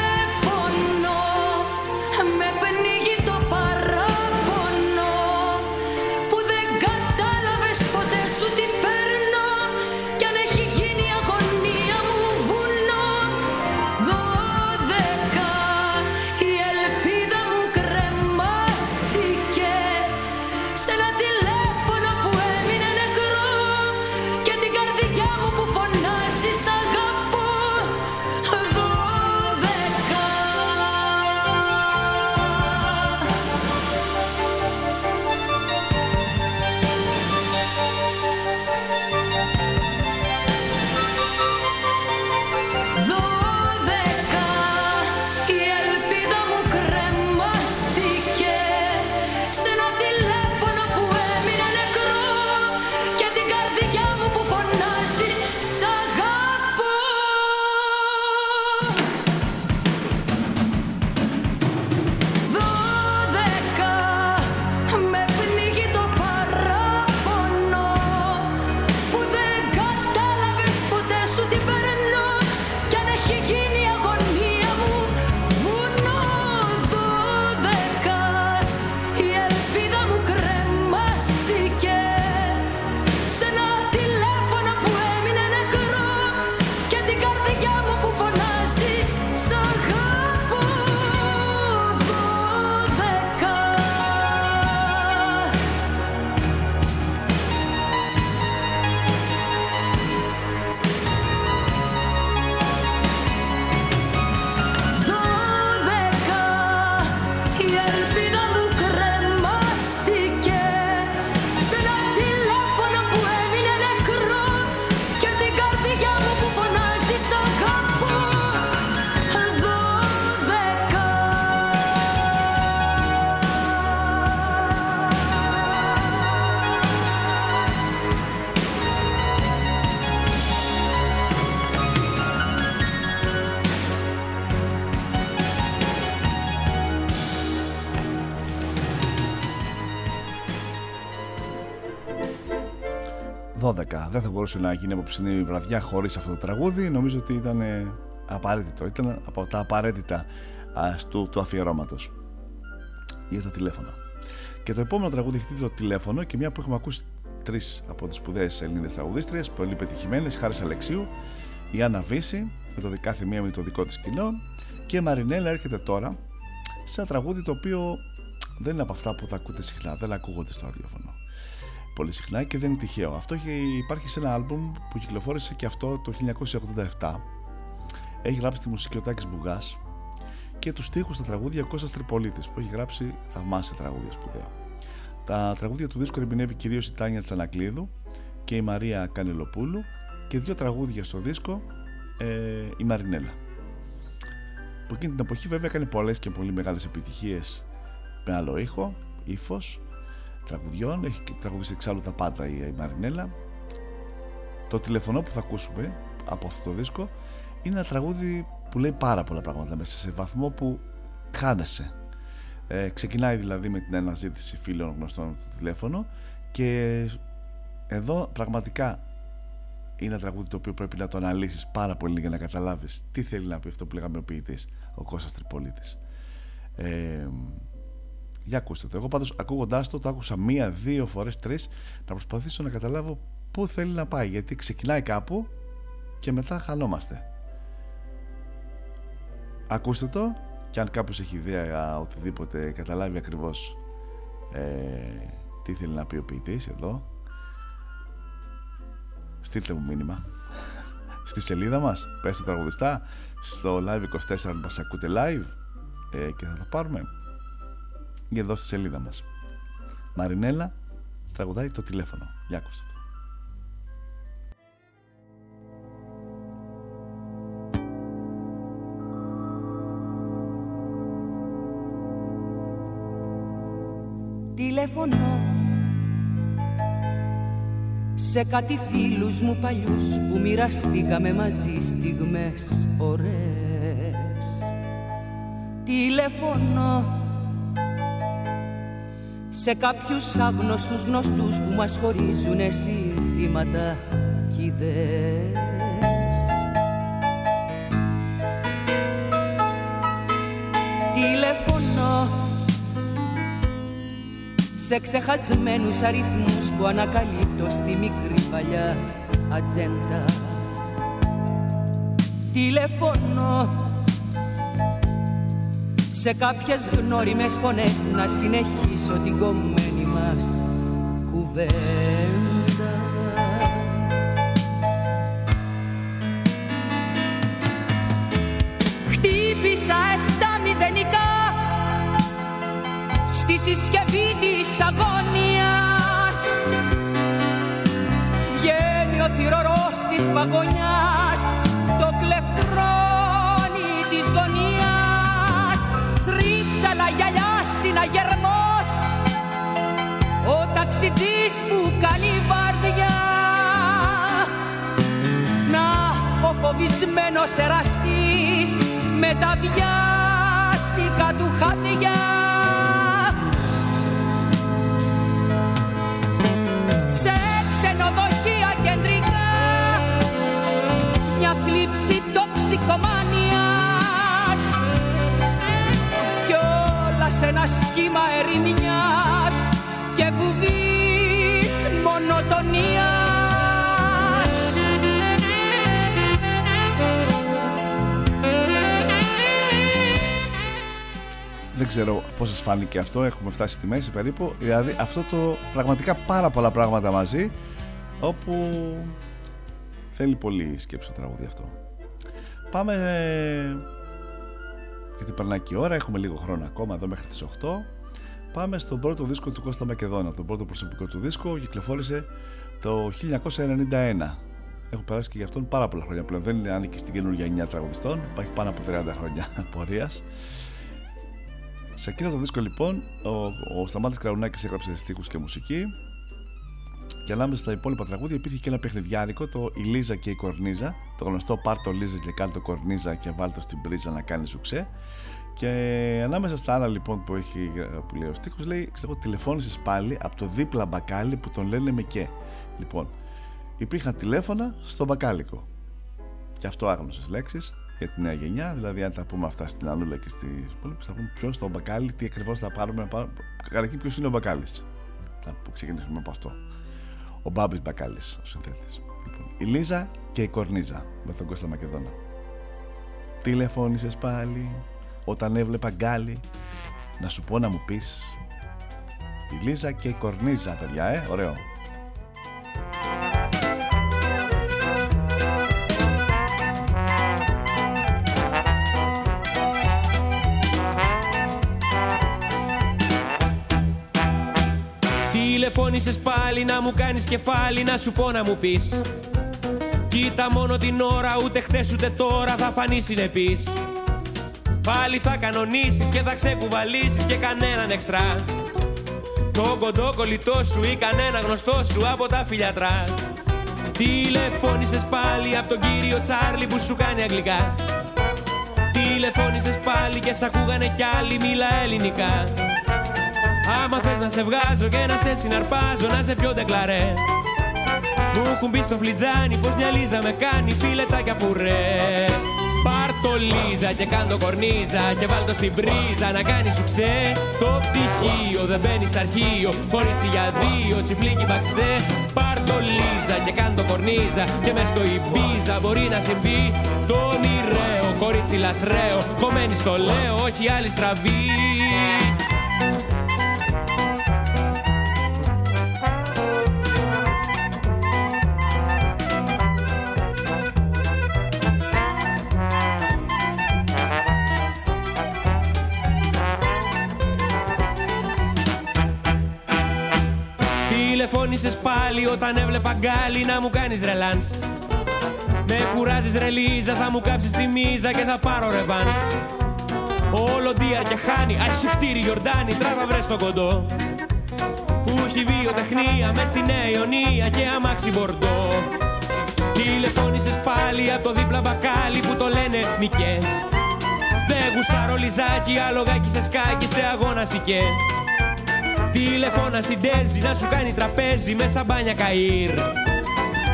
δεν θα μπορούσε να γίνει απόψινή βραδιά χωρίς αυτό το τραγούδι. Νομίζω ότι ήταν απαραίτητο. Ήταν από τα απαραίτητα του, του αφιερώματος για τα τηλέφωνα. Και το επόμενο τραγούδι έχει τίτλο Τηλέφωνο και μια που έχουμε ακούσει τρεις από τις σπουδαίες Ελληνίδες τραγουδίστριες, πολύ πετυχημένες, Χάρης Αλεξίου, η Άννα Βύση, με το κάθε μία με το δικό της κοινό, και η Μαρινέλα έρχεται τώρα σε ένα τραγούδι το οποίο δεν είναι από αυτά που τα ακούτε συχνά, δεν ακούγονται στο ραδιόφωνο πολύ συχνά και δεν είναι τυχαίο. Αυτό υπάρχει σε ένα άλμπουμ που κυκλοφόρησε και αυτό το 1987. Έχει γράψει τη μουσική ο Τάκης Μπουγάς και τους στίχους στα τραγούδια Κώστας Τριπολίτης που έχει γράψει θαυμάσια τραγούδια σπουδαία. Τα τραγούδια του δίσκου ερμηνεύει κυρίως η Τάνια Τσανακλείδου και η Μαρία Κανελοπούλου και δύο τραγούδια στο δίσκο ε, η Μαρινέλα. Από εκείνη την εποχή βέβαια έκανε πολλές και πολύ μεγάλες επιτυχίες με άλλο ήχο, ύφος τραγουδιών, έχει τραγουδίσει εξάλλου τα πάντα η Μαρινέλα. Το τηλεφωνό που θα ακούσουμε από αυτό το δίσκο είναι ένα τραγούδι που λέει πάρα πολλά πράγματα μέσα σε βαθμό που χάνεσαι. Ε, ξεκινάει δηλαδή με την αναζήτηση φίλων γνωστών στο τηλέφωνο και εδώ πραγματικά είναι ένα τραγούδι το οποίο πρέπει να το αναλύσεις πάρα πολύ για να καταλάβεις τι θέλει να πει αυτό που λέγαμε ο ποιητής, ο Κώστας Τριπολίτης. Ε, για ακούστε το. Εγώ πάντως ακούγοντάς το, το άκουσα μία, δύο φορές, τρεις, να προσπαθήσω να καταλάβω πού θέλει να πάει. Γιατί ξεκινάει κάπου και μετά χανόμαστε. Ακούστε το και αν κάποιος έχει ιδέα οτιδήποτε καταλάβει ακριβώς ε, τι θέλει να πει ο ποιητής εδώ στείλτε μου μήνυμα στη σελίδα μας πέστε τραγουδιστά στο live24 αν μας ακούτε live ε, και θα το πάρουμε για εδώ στη σελίδα μας. Μαρινέλα τραγουδάει το τηλέφωνο. Για ακούστε το. Σε κάτι φίλους μου παλιούς που μοιραστήκαμε μαζί στιγμές ωραίες. Τηλεφωνώ σε κάποιους άγνωστους γνωστούς που μας χωρίζουν συνθήματα κι ιδέες. Τηλεφωνώ σε ξεχασμένους αριθμούς που ανακαλύπτω στη μικρή παλιά ατζέντα. Τηλεφωνώ σε κάποιες γνώριμες φωνές να συνεχίσω την κομμένη μας κουβέντα. Χτύπησα εφτά μηδενικά στη συσκευή της αγωνίας Βγαίνει ο θυρωρός της παγωνιάς γυαλιά συναγερμός ο ταξιτζής που κάνει βαρδιά. Να ο φοβισμένος εραστής με τα βιάστικα του χαδιά ξέρω πώς σας φάνηκε αυτό. Έχουμε φτάσει στη μέση περίπου. Δηλαδή αυτό το πραγματικά πάρα πολλά πράγματα μαζί. Όπου θέλει πολύ σκέψη το τραγούδι αυτό. Πάμε. Γιατί περνάει και η ώρα, έχουμε λίγο χρόνο ακόμα εδώ μέχρι τις 8. Πάμε στον πρώτο δίσκο του Κώστα Μακεδόνα. Τον πρώτο προσωπικό του δίσκο κυκλοφόρησε το 1991. Έχω περάσει και γι' αυτόν πάρα πολλά χρόνια πλέον. Δεν είναι ανήκει στην καινούργια γενιά τραγουδιστών. Υπάρχει πάνω από 30 χρόνια πορεία. Σε εκείνο το δίσκο λοιπόν ο, ο Σταμάτης Κραουνάκης έγραψε στίχους και μουσική και ανάμεσα στα υπόλοιπα τραγούδια υπήρχε και ένα παιχνιδιάρικο το «Η Λίζα και η Κορνίζα» το γνωστό «Πάρ το Λίζα και κάλ το Κορνίζα και βάλ το στην πρίζα να κάνει σουξέ» και ανάμεσα στα άλλα λοιπόν που, έχει, που λέει ο στίχος λέει ξέρω, τηλεφώνησες πάλι από το δίπλα μπακάλι που τον λένε με και λοιπόν υπήρχαν τηλέφωνα στο μπακάλικο. Και αυτό άγνωσες λέξεις για τη νέα γενιά. Δηλαδή, αν τα πούμε αυτά στην Ανούλα και στις υπόλοιπες, θα πούμε ποιος το μπακάλι, τι ακριβώς θα πάρουμε. Καταρχήν, ποιος είναι ο μπακάλι. Θα ξεκινήσουμε από αυτό. Ο Μπάμπης Μπακάλι, ο συνθέτης. Λοιπόν, η Λίζα και η Κορνίζα με τον Κώστα Μακεδόνα. Τηλεφώνησες πάλι όταν έβλεπα γκάλι να σου πω να μου πεις. Η Λίζα και η Κορνίζα, παιδιά, ε, ωραίο. Τηλεφώνησες πάλι να μου κάνεις κεφάλι να σου πω να μου πεις. Κοίτα μόνο την ώρα ούτε χτες ούτε τώρα θα φανείς συνεπής. Πάλι θα κανονίσεις και θα ξεκουβαλήσεις και κανέναν εξτρά. Το κοντό κολλητό σου ή κανένα γνωστό σου από τα φιλιατρά. Τηλεφώνησες πάλι από τον κύριο Τσάρλι που σου κάνει αγγλικά. Τηλεφώνησες πάλι και σ' ακούγανε κι άλλοι μίλα ελληνικά Άμα θες να σε βγάζω και να σε συναρπάζω να σε πιο ντεκλαρέ. Μου έχουν μπει στο φλιτζάνι πως μια λίζα με κάνει φιλετάκια πουρέ. Πάρ' το λίζα και κάν το κορνίζα και βάλ' το στην πρίζα να κάνεις σου ξέ. Το πτυχίο δεν μπαίνει στα αρχείο, κορίτσι για δύο τσιφλίκι μπαξέ. Πάρ' το λίζα και κάν το κορνίζα και μες στο Ιμπίζα μπορεί να συμβεί. Το ονειραίο κορίτσι λαθρέο, κομμένη στο λέω όχι άλλη στραβή Τηλεφώνησες πάλι όταν έβλεπα γκάλι να μου κάνεις ρελάνς. Με κουράζεις ρελίζα, θα μου κάψεις τη μίζα και θα πάρω ρεβάνς. Όλο ντίαρ και χάνει, αχσιχτήρι Γιορτάνη, τράβα βρες το κοντό. Που έχει βιοτεχνία μες στη Νέα Ιωνία και αμάξι μπορντό. Τηλεφώνησες πάλι από το δίπλα μπακάλι που το λένε Μικέ. Δεν γουστάρω λιζάκι, άλογάκι σε σκάκι σε αγώνα σικέ Τηλεφώνα στην Τέζη να σου κάνει τραπέζι με σαμπάνια καΐρ.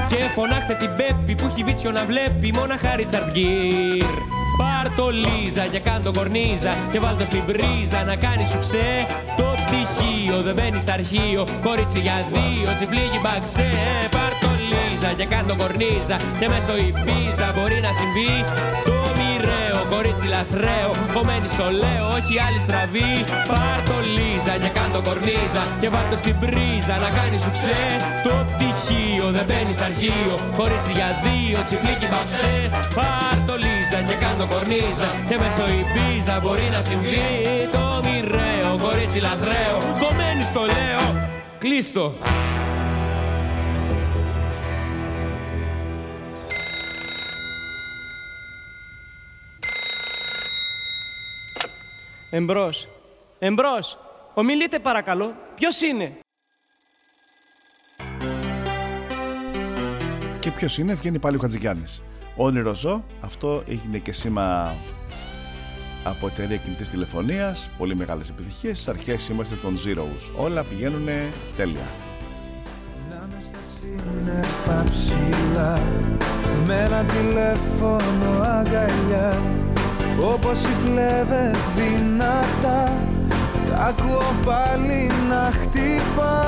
Και φωνάχτε την Πέπη που έχει βίτσιο να βλέπει μόναχα Ρίτσαρτ Γκίρ. Πάρ' το Λίζα και κάν το κορνίζα και βάλ το στην πρίζα να κάνει σου ξέ. Το πτυχίο δεν μπαίνει στα αρχείο, κορίτσι για δύο τσιφλίγει μπαξέ. Πάρ' το Λίζα και κάν το κορνίζα και μες στο Ιππίζα μπορεί να συμβεί. Το μοιραίο κορίτσι λαθρέο, κομμένη στο λέω όχι άλλη στραβή. Πάρ' το Λίζα και κάν το κορνίζα και βάλ το στην πρίζα να κάνει σου ξέ. Το πτυχίο δεν μπαίνει στα αρχείο, κορίτσι για δύο τσιφλίγει μπαξέ Πάρ' το Λίζα και κάν το κορνίζα και μες στο Ιππίζα μπορεί να συμβεί. Το μοιραίο κορίτσι λαθρέο, κομμένη στο λέω. Κλείστο Εμπρός. Εμπρός. Ομιλείτε παρακαλώ. Ποιος είναι; Και ποιος είναι, βγαίνει πάλι ο Χατζηγιάννης. Όνειρο ζω, αυτό έγινε και σήμα από εταιρεία κινητής τηλεφωνίας. Πολύ μεγάλες επιτυχίες. Στι αρχές είμαστε των Zeros. Όλα πηγαίνουν τέλεια. σύννεφα ψηλά με ένα τηλέφωνο αγκαλιά όπως οι φλέβες δυνατά τα ακούω πάλι να χτυπά.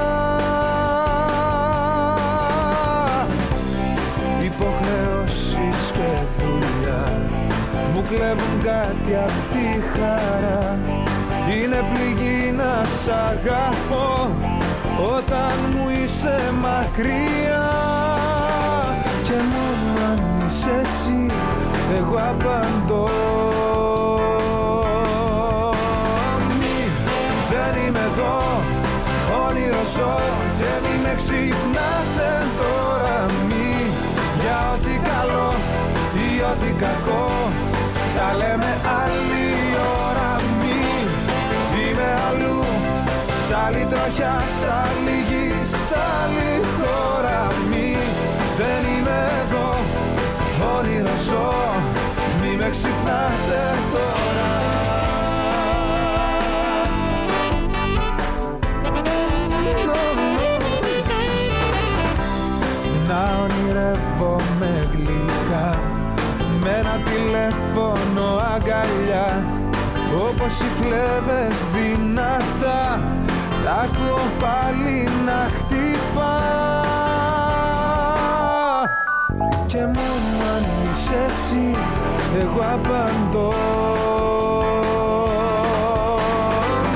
Υποχρεώσεις και δουλειά μου κλέβουν κάτι απ' τη χαρά. Είναι πληγή να σ' αγαπώ όταν μου είσαι μακριά. Και μόνο αν είσαι εσύ εγώ απαντώ. Μη, δεν είμαι εδώ. Όνειρο ζω. Και μη με ξυπνάτε τώρα. Μη για ό,τι καλό ή ό,τι κακό. Τα λέμε άλλη ώρα. Μη είμαι αλλού. Σ' άλλη τροχιά, σ' άλλη γη, σ' άλλη χώρα. Μη Δεν είμαι εδώ, όνειρο ζω. Μη με ξυπνάτε τώρα. Να ονειρεύομαι γλυκά. Με ένα τηλέφωνο αγκαλιά. Όπως οι φλέβες δυνατά. Τα ακούω πάλι να χτυπά. Και μόνο αν είσαι εσύ εγώ απαντώ.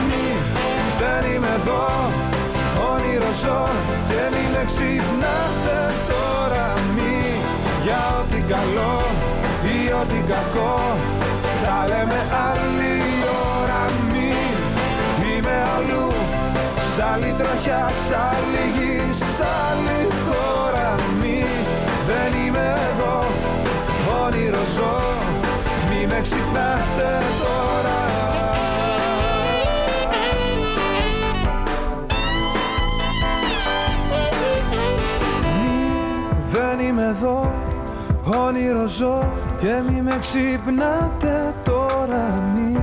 Μη, δεν είμαι εδώ όνειρος ζω και μη με ξυπνάτε τώρα. Μη για ό,τι καλό ή ό,τι κακό τα λέμε άλλη ώρα. Μη είμαι αλλού Σ' άλλη τροχιά, σ' άλλη γη, σ' άλλη χώρα όνειρο ζω. Μη με ξυπνάτε τώρα. Μη, δεν είμαι εδώ, όνειρο ζω και μη με ξυπνάτε τώρα. Μη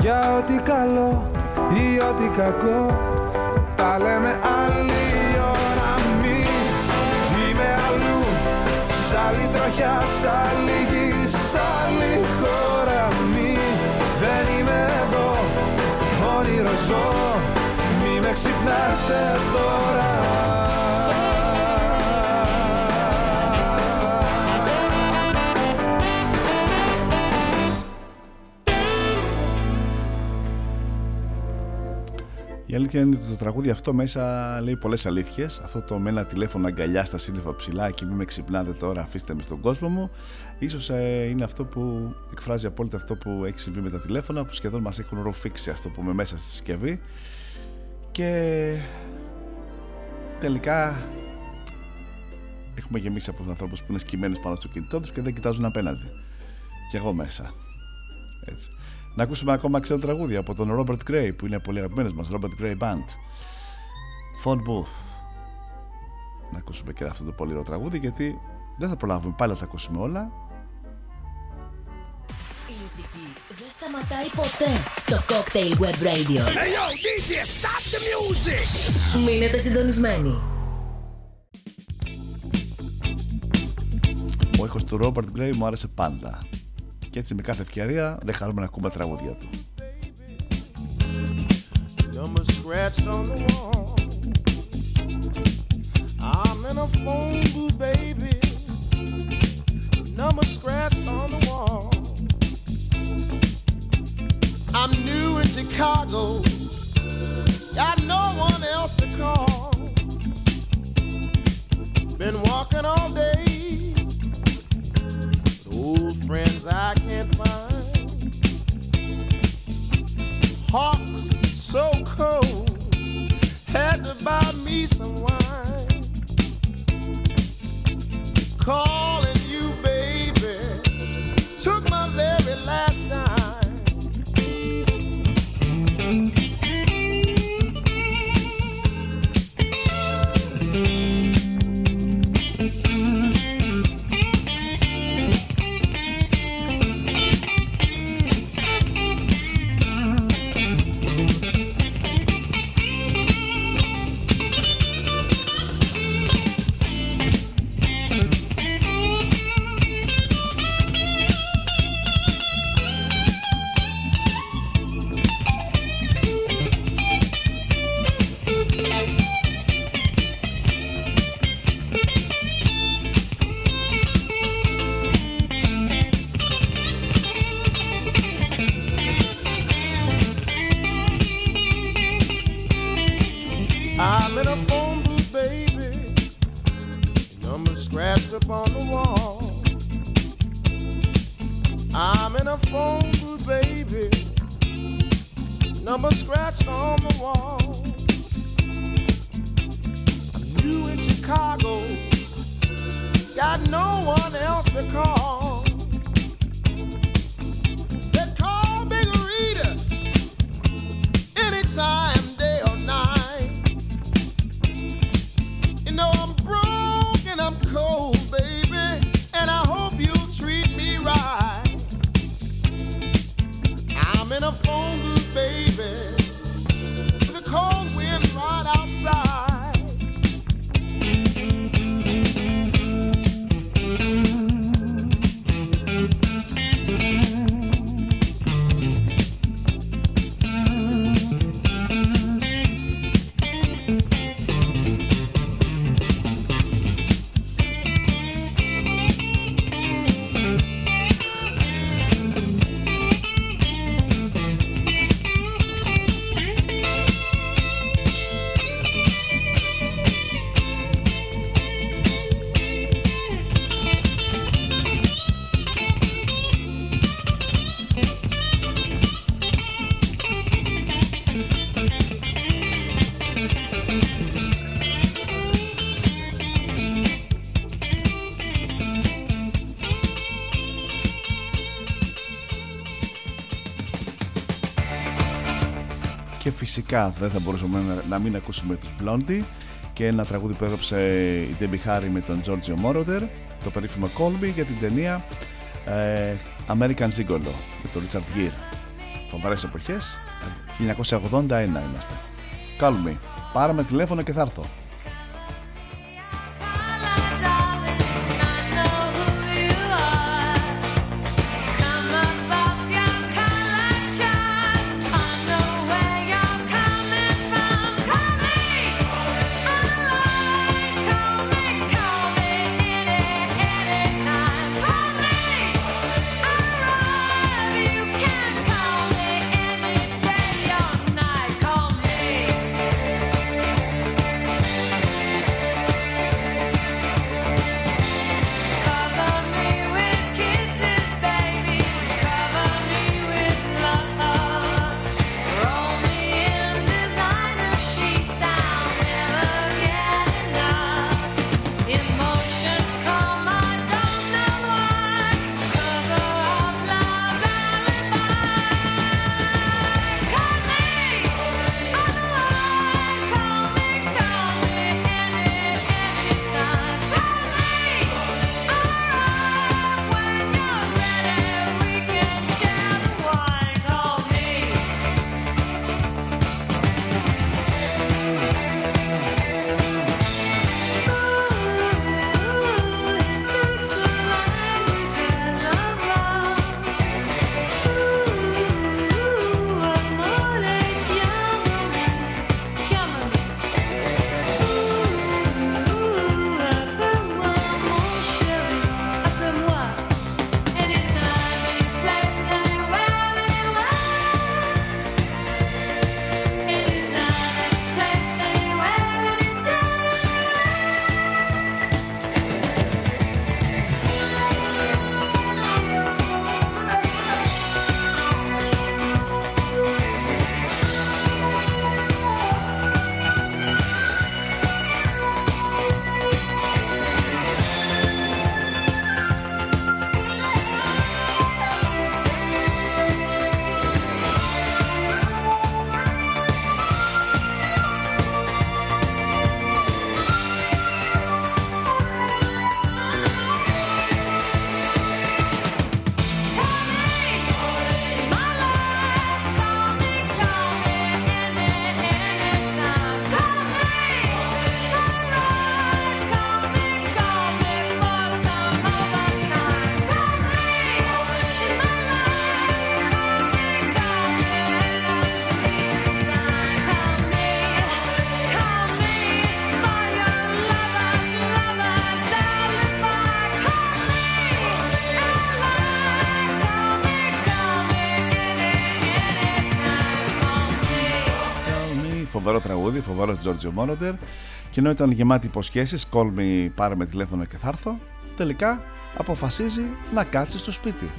Για ό,τι καλό ή ό,τι κακό Τα λέμε άλλη ώρα. Μη Είμαι αλλού Σ' άλλη τροχιά, σ' άλλη γη, σ' άλλη χώρα μη. Δεν είμαι εδώ, όνειρο ζω. Μη με ξυπνάτε τώρα Η αλήθεια είναι ότι το τραγούδι αυτό μέσα λέει πολλές αλήθειες. Αυτό το με ένα τηλέφωνο αγκαλιά στα σύννεφα ψηλά και μην με ξυπνάτε τώρα, αφήστε με στον κόσμο μου. σω ε, είναι αυτό που εκφράζει απόλυτα αυτό που έχει συμβεί με τα τηλέφωνα που σχεδόν μας έχουν ροφήξει, ας το πούμε, μέσα στη συσκευή. Και τελικά έχουμε γεμίσει από ανθρώπους που είναι σκημένοι πάνω στο κινητό τους και δεν κοιτάζουν απέναντι. Και εγώ μέσα. Έτσι. Να ακούσουμε ακόμα ξένα τραγούδια από τον Robert Gray που είναι πολύ αγαπημένος μας, Robert Gray Band. Phone Booth. Να ακούσουμε και αυτό το πολύ ωραίο τραγούδι γιατί δεν θα προλάβουμε πάλι να τα ακούσουμε όλα. Η μουσική δεν σταματάει ποτέ στο Cocktail Web Radio. Hey yo, DJ, stop the music! Μείνετε συντονισμένοι. Ο ήχος του Robert Gray μου άρεσε πάντα. Και έτσι με κάθε ευκαιρία δεν χαρούμε να ακούμε τραγούδια του. Number scratched on the wall. I'm in a phone booth, baby. Number scratched on the wall. I'm new in Chicago. Got no one else to call. Been walking all day. Old friends I can't find. Hawks so cold. Had to buy me some wine. Calling you, baby. Took my very last time. Φυσικά δεν θα μπορούσαμε να, να μην ακούσουμε τους Blondie και ένα τραγούδι που έγραψε η Debbie Harry με τον Giorgio Moroder το περίφημο Colby για την ταινία ε, American Gigolo με τον Richard Gere. Φοβερές εποχές. 1981 είμαστε. Call me, πάρε με τηλέφωνο και θα έρθω τραγούδι, φοβερός Τζόρτζιο Μόνοντερ. Και ενώ ήταν γεμάτη υποσχέσεις, call me, πάρε με τηλέφωνο και θα έρθω, τελικά αποφασίζει να κάτσει στο σπίτι.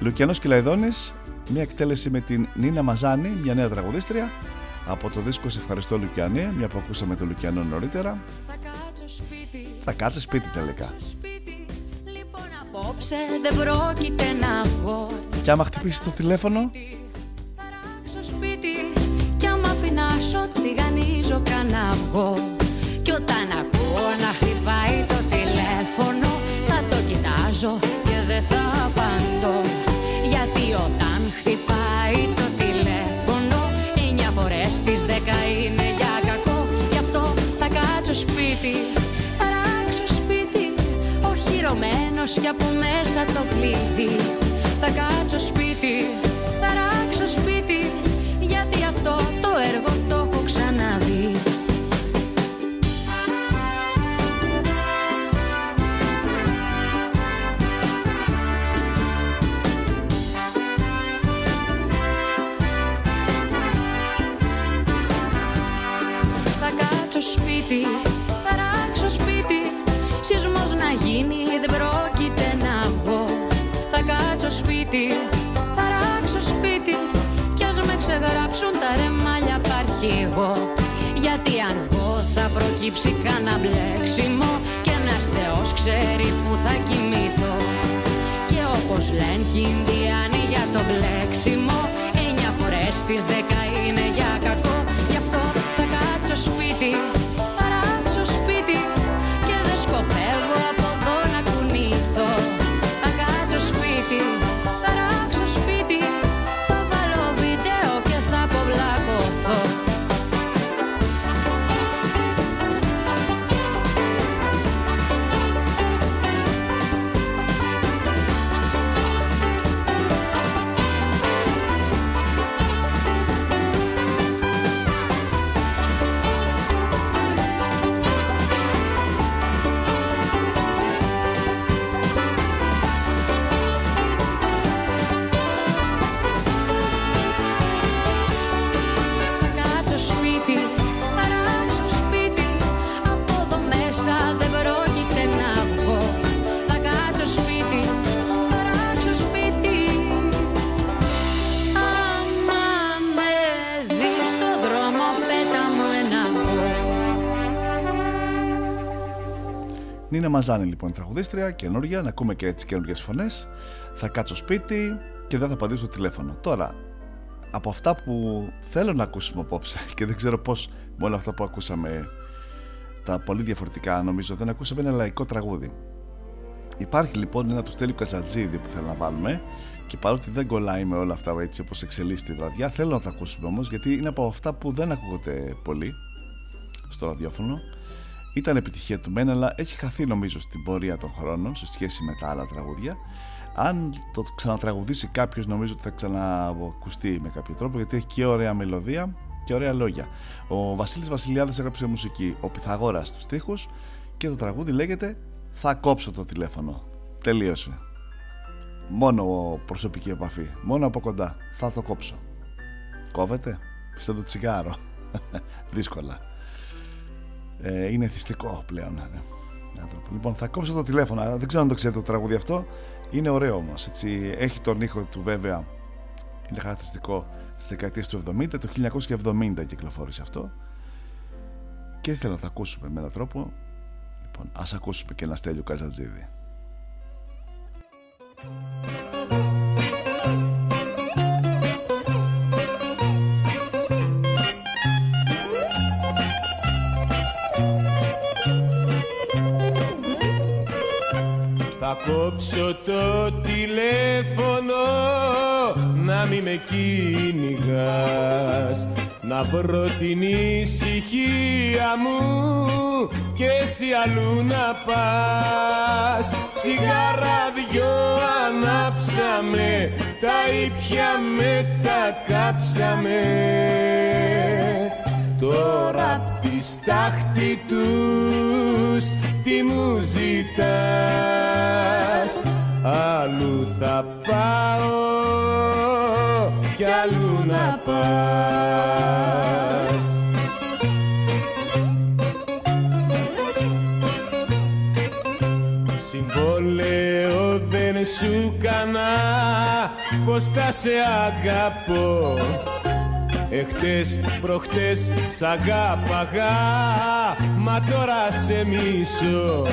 Λουκιανός Κυλαϊδόνης, μια εκτέλεση με την Νίνα Μαζάνη, μια νέα τραγουδίστρια, από το δίσκο Σε ευχαριστώ Λουκιανή, μια που ακούσαμε το Λουκιανό νωρίτερα. Θα κάτσεις σπίτι τελικά. Λοιπόν απόψε δεν πρόκειται να βγω Και άμα χτυπήσεις το τηλέφωνο, στο σπίτι Κι άμα πεινάσω τηγανίζω κανένα αυγό. Κι όταν ακούω να χτυπάει το τηλέφωνο Θα το κοιτάζω και δεν θα απαντώ. Γιατί όταν χτυπάει το τηλέφωνο Εννιά φορές τις δέκα είναι για κακό. Γι' αυτό θα κάτσω σπίτι Θα ράξω σπίτι Οχυρωμένος κι από μέσα το κλειδί. Θα κάτσω σπίτι Θα ράξω σπίτι Γιατί αυτό σπίτι, θα ράξω σπίτι. Σεισμός να γίνει δεν πρόκειται να βγω. Θα κάτσω σπίτι, θα ράξω σπίτι. Κι ας με ξεγράψουν τα ρεμάλια απ' αρχηγό. Γιατί αν βγω θα προκύψει κανένα μπλέξιμο. Και ένας θεός ξέρει που θα κοιμηθώ. Και όπως λένε κι οι Ινδιάνοι για το μπλέξιμο Εννιά φορές τις δέκα είναι για κακό. Γι' αυτό θα κάτσω σπίτι, Νίνα Μαζάνη λοιπόν τραγουδίστρια, καινούργια, να ακούμε και έτσι καινούργιες φωνές. Θα κάτσω σπίτι και δεν θα απαντήσω το τηλέφωνο. Τώρα, από αυτά που θέλω να ακούσουμε απόψε και δεν ξέρω πώς με όλα αυτά που ακούσαμε τα πολύ διαφορετικά νομίζω δεν ακούσαμε ένα λαϊκό τραγούδι. Υπάρχει λοιπόν ένα του Στέλιου Καζατζίδη που θέλω να βάλουμε και παρότι δεν κολλάει με όλα αυτά έτσι όπως εξελίσσεται η βραδιά θέλω να τα ακούσουμε όμως γιατί είναι από αυτά που δεν ακούγονται πολύ στο ραδιόφωνο ήταν επιτυχία του μεν αλλά έχει χαθεί νομίζω στην πορεία των χρόνων σε σχέση με τα άλλα τραγούδια. Αν το ξανατραγουδήσει κάποιος νομίζω ότι θα ξαναακουστεί με κάποιο τρόπο γιατί έχει και ωραία μελωδία και ωραία λόγια. Ο Βασίλης Βασιλιάδης έγραψε μουσική ο Πυθαγόρας στους στίχους και το τραγούδι λέγεται «Θα κόψω το τηλέφωνο» τελείωσε. Μόνο προσωπική επαφή. Μόνο από κοντά. Θα το κόψω κόβεται. Σαν το τσιγάρο. Δύσκολα ε, είναι θυστικό πλέον ναι. άνθρωπο. Λοιπόν, θα κόψω το τηλέφωνο. Δεν ξέρω αν το ξέρετε το τραγούδι αυτό. Είναι ωραίο όμως. Έχει τον ήχο του βέβαια. Είναι χαρακτηριστικό στι δεκαετίε του 70. Το 1970 κυκλοφόρησε αυτό. Και ήθελα να το ακούσουμε με έναν τρόπο. Λοιπόν, ας ακούσουμε και ένα στέλιο Καζατζίδη. Θα κόψω το τηλέφωνο να μη με κυνηγάς. Να βρω την ησυχία μου και εσύ αλλού να πας. Τσιγάρα δυο ανάψαμε, τα ήπια με τα κάψαμε. Τώρα απ' τη στάχτη τους τι μου ζητάς. Αλλού θα πάω κι αλλού να πας. Συμβόλαιο δεν σου κανά πως θα σε αγαπώ. Εχτες προχτες σ' αγάπαγα Μα τώρα σε μισώ.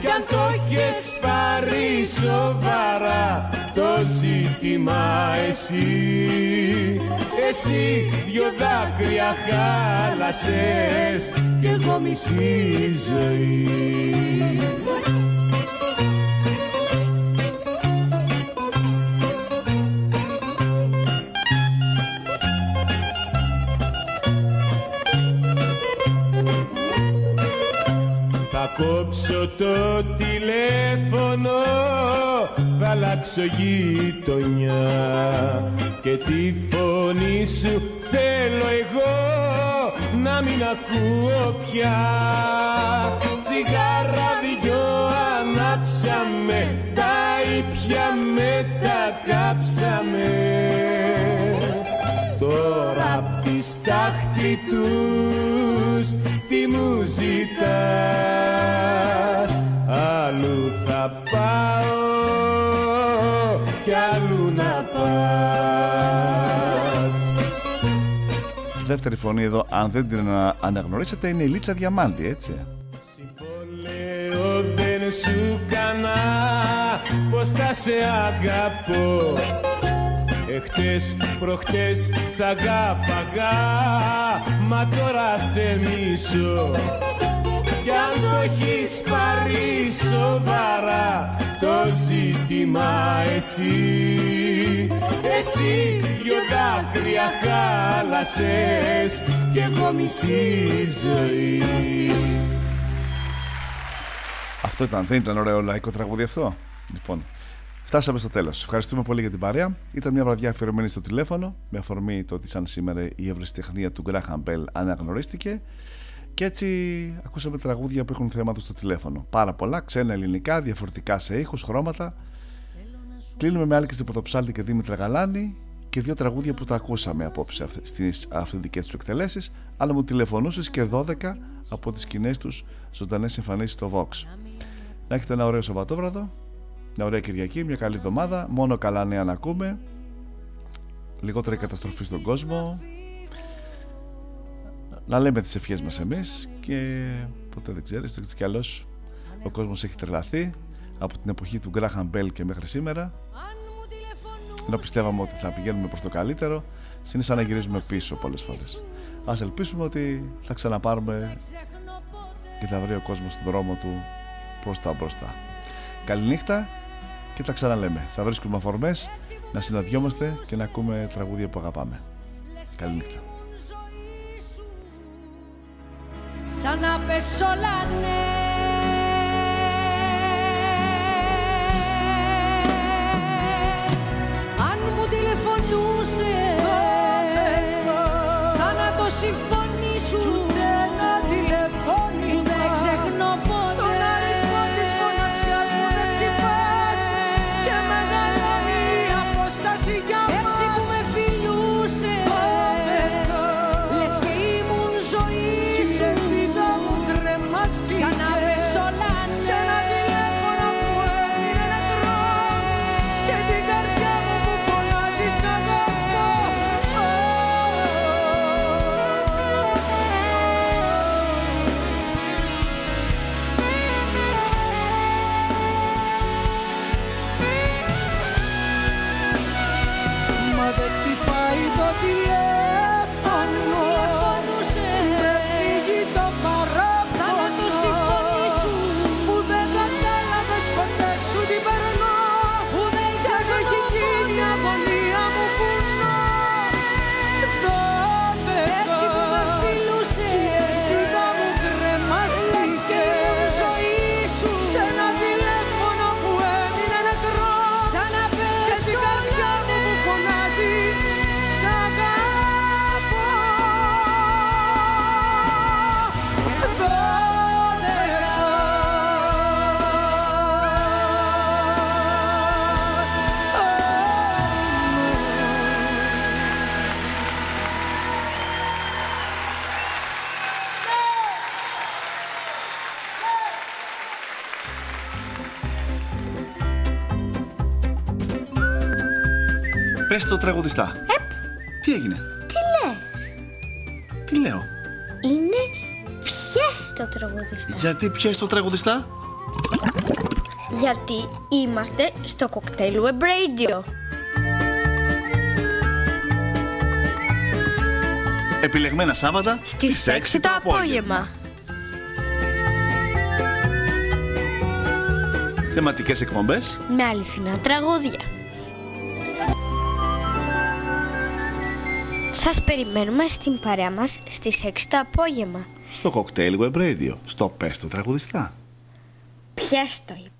Κι αν το έχεις πάρει σοβαρά Το ζήτημα εσύ Εσύ δυο δάκρυα χάλασες Κι εγώ μισή ζωή κόψω το τηλέφωνο Θα αλλάξω γειτονιά. Και τη φωνή σου θέλω εγώ Να μην ακούω πια. Τσιγάρα δυο ανάψαμε Τα ήπια με τα κάψαμε. Τώρα απ' τη στάχτη τους τι μου ζητάς. Αλλού θα πάω κι αλλού να πας. Δεύτερη φωνή εδώ, αν δεν την ανα- αναγνωρίσετε, είναι η Λίτσα Διαμάντη, έτσι. Λέω δεν σου κανά πως θα σε αγαπώ Εχτες προχτες σ' αγάπαγα Μα τώρα σε μισώ Κι αν το έχεις πάρει σοβαρά Το ζήτημα εσύ Εσύ δυο δάκρυα χάλασες Κι εγώ μισή ζωή Αυτό ήταν, δεν ήταν ωραίο λαϊκό τραγούδι αυτό; Λοιπόν, φτάσαμε στο τέλος. Ευχαριστούμε πολύ για την παρέα. Ήταν μια βραδιά αφιερωμένη στο τηλέφωνο, με αφορμή το ότι σαν σήμερα η ευρεσιτεχνία του Γκράχαμ Μπέλ αναγνωρίστηκε. Και έτσι ακούσαμε τραγούδια που έχουν θέματα στο τηλέφωνο. Πάρα πολλά, ξένα ελληνικά, διαφορετικά σε ήχους, χρώματα. Κλείνουμε με Άλκης Πρωτοψάλτη και Δήμητρα Γαλάνη και δύο τραγούδια που τα ακούσαμε απόψε στις αυθεντικές τους εκτελέσεις, αλλά μου τηλεφωνούσες και 12 από τις κοινέ τους ζωντανές εμφανίσει στο Vox. Να έχετε ένα ωραίο Σαββατόβραδο, μια ωραία Κυριακή, μια καλή εβδομάδα. Μόνο καλά νέα να ακούμε. Λιγότερη καταστροφή στον κόσμο. Να λέμε τις ευχές μας εμείς και ποτέ δεν ξέρεις, το κι αλλιώς ο κόσμος έχει τρελαθεί από την εποχή του Graham Bell και μέχρι σήμερα ενώ πιστεύαμε ότι θα πηγαίνουμε προς το καλύτερο είναι σαν να γυρίζουμε πίσω πολλές φορές ας ελπίσουμε ότι θα ξαναπάρουμε και θα βρει ο κόσμος στον δρόμο του προς τα μπροστά καληνύχτα και τα ξαναλέμε. Θα βρίσκουμε αφορμές να συναντιόμαστε και να ακούμε τραγούδια που αγαπάμε. Καληνύχτα. Σαν να Πες το τραγουδιστά. Τι έγινε; Τι λες; Τι λέω; Είναι πιες το τραγουδιστά Γιατί πιες το τραγουδιστά; Γιατί είμαστε στο κοκτέιλ Web Radio Επιλεγμένα Σάββατα Στις 6 το απόγευμα Θεματικές εκπομπές Με αληθινά τραγούδια Σας περιμένουμε στην παρέα μας στις 6 το απόγευμα στο Cocktail Web Radio. Στο Πες το τραγουδιστά. Πιες το είπαμε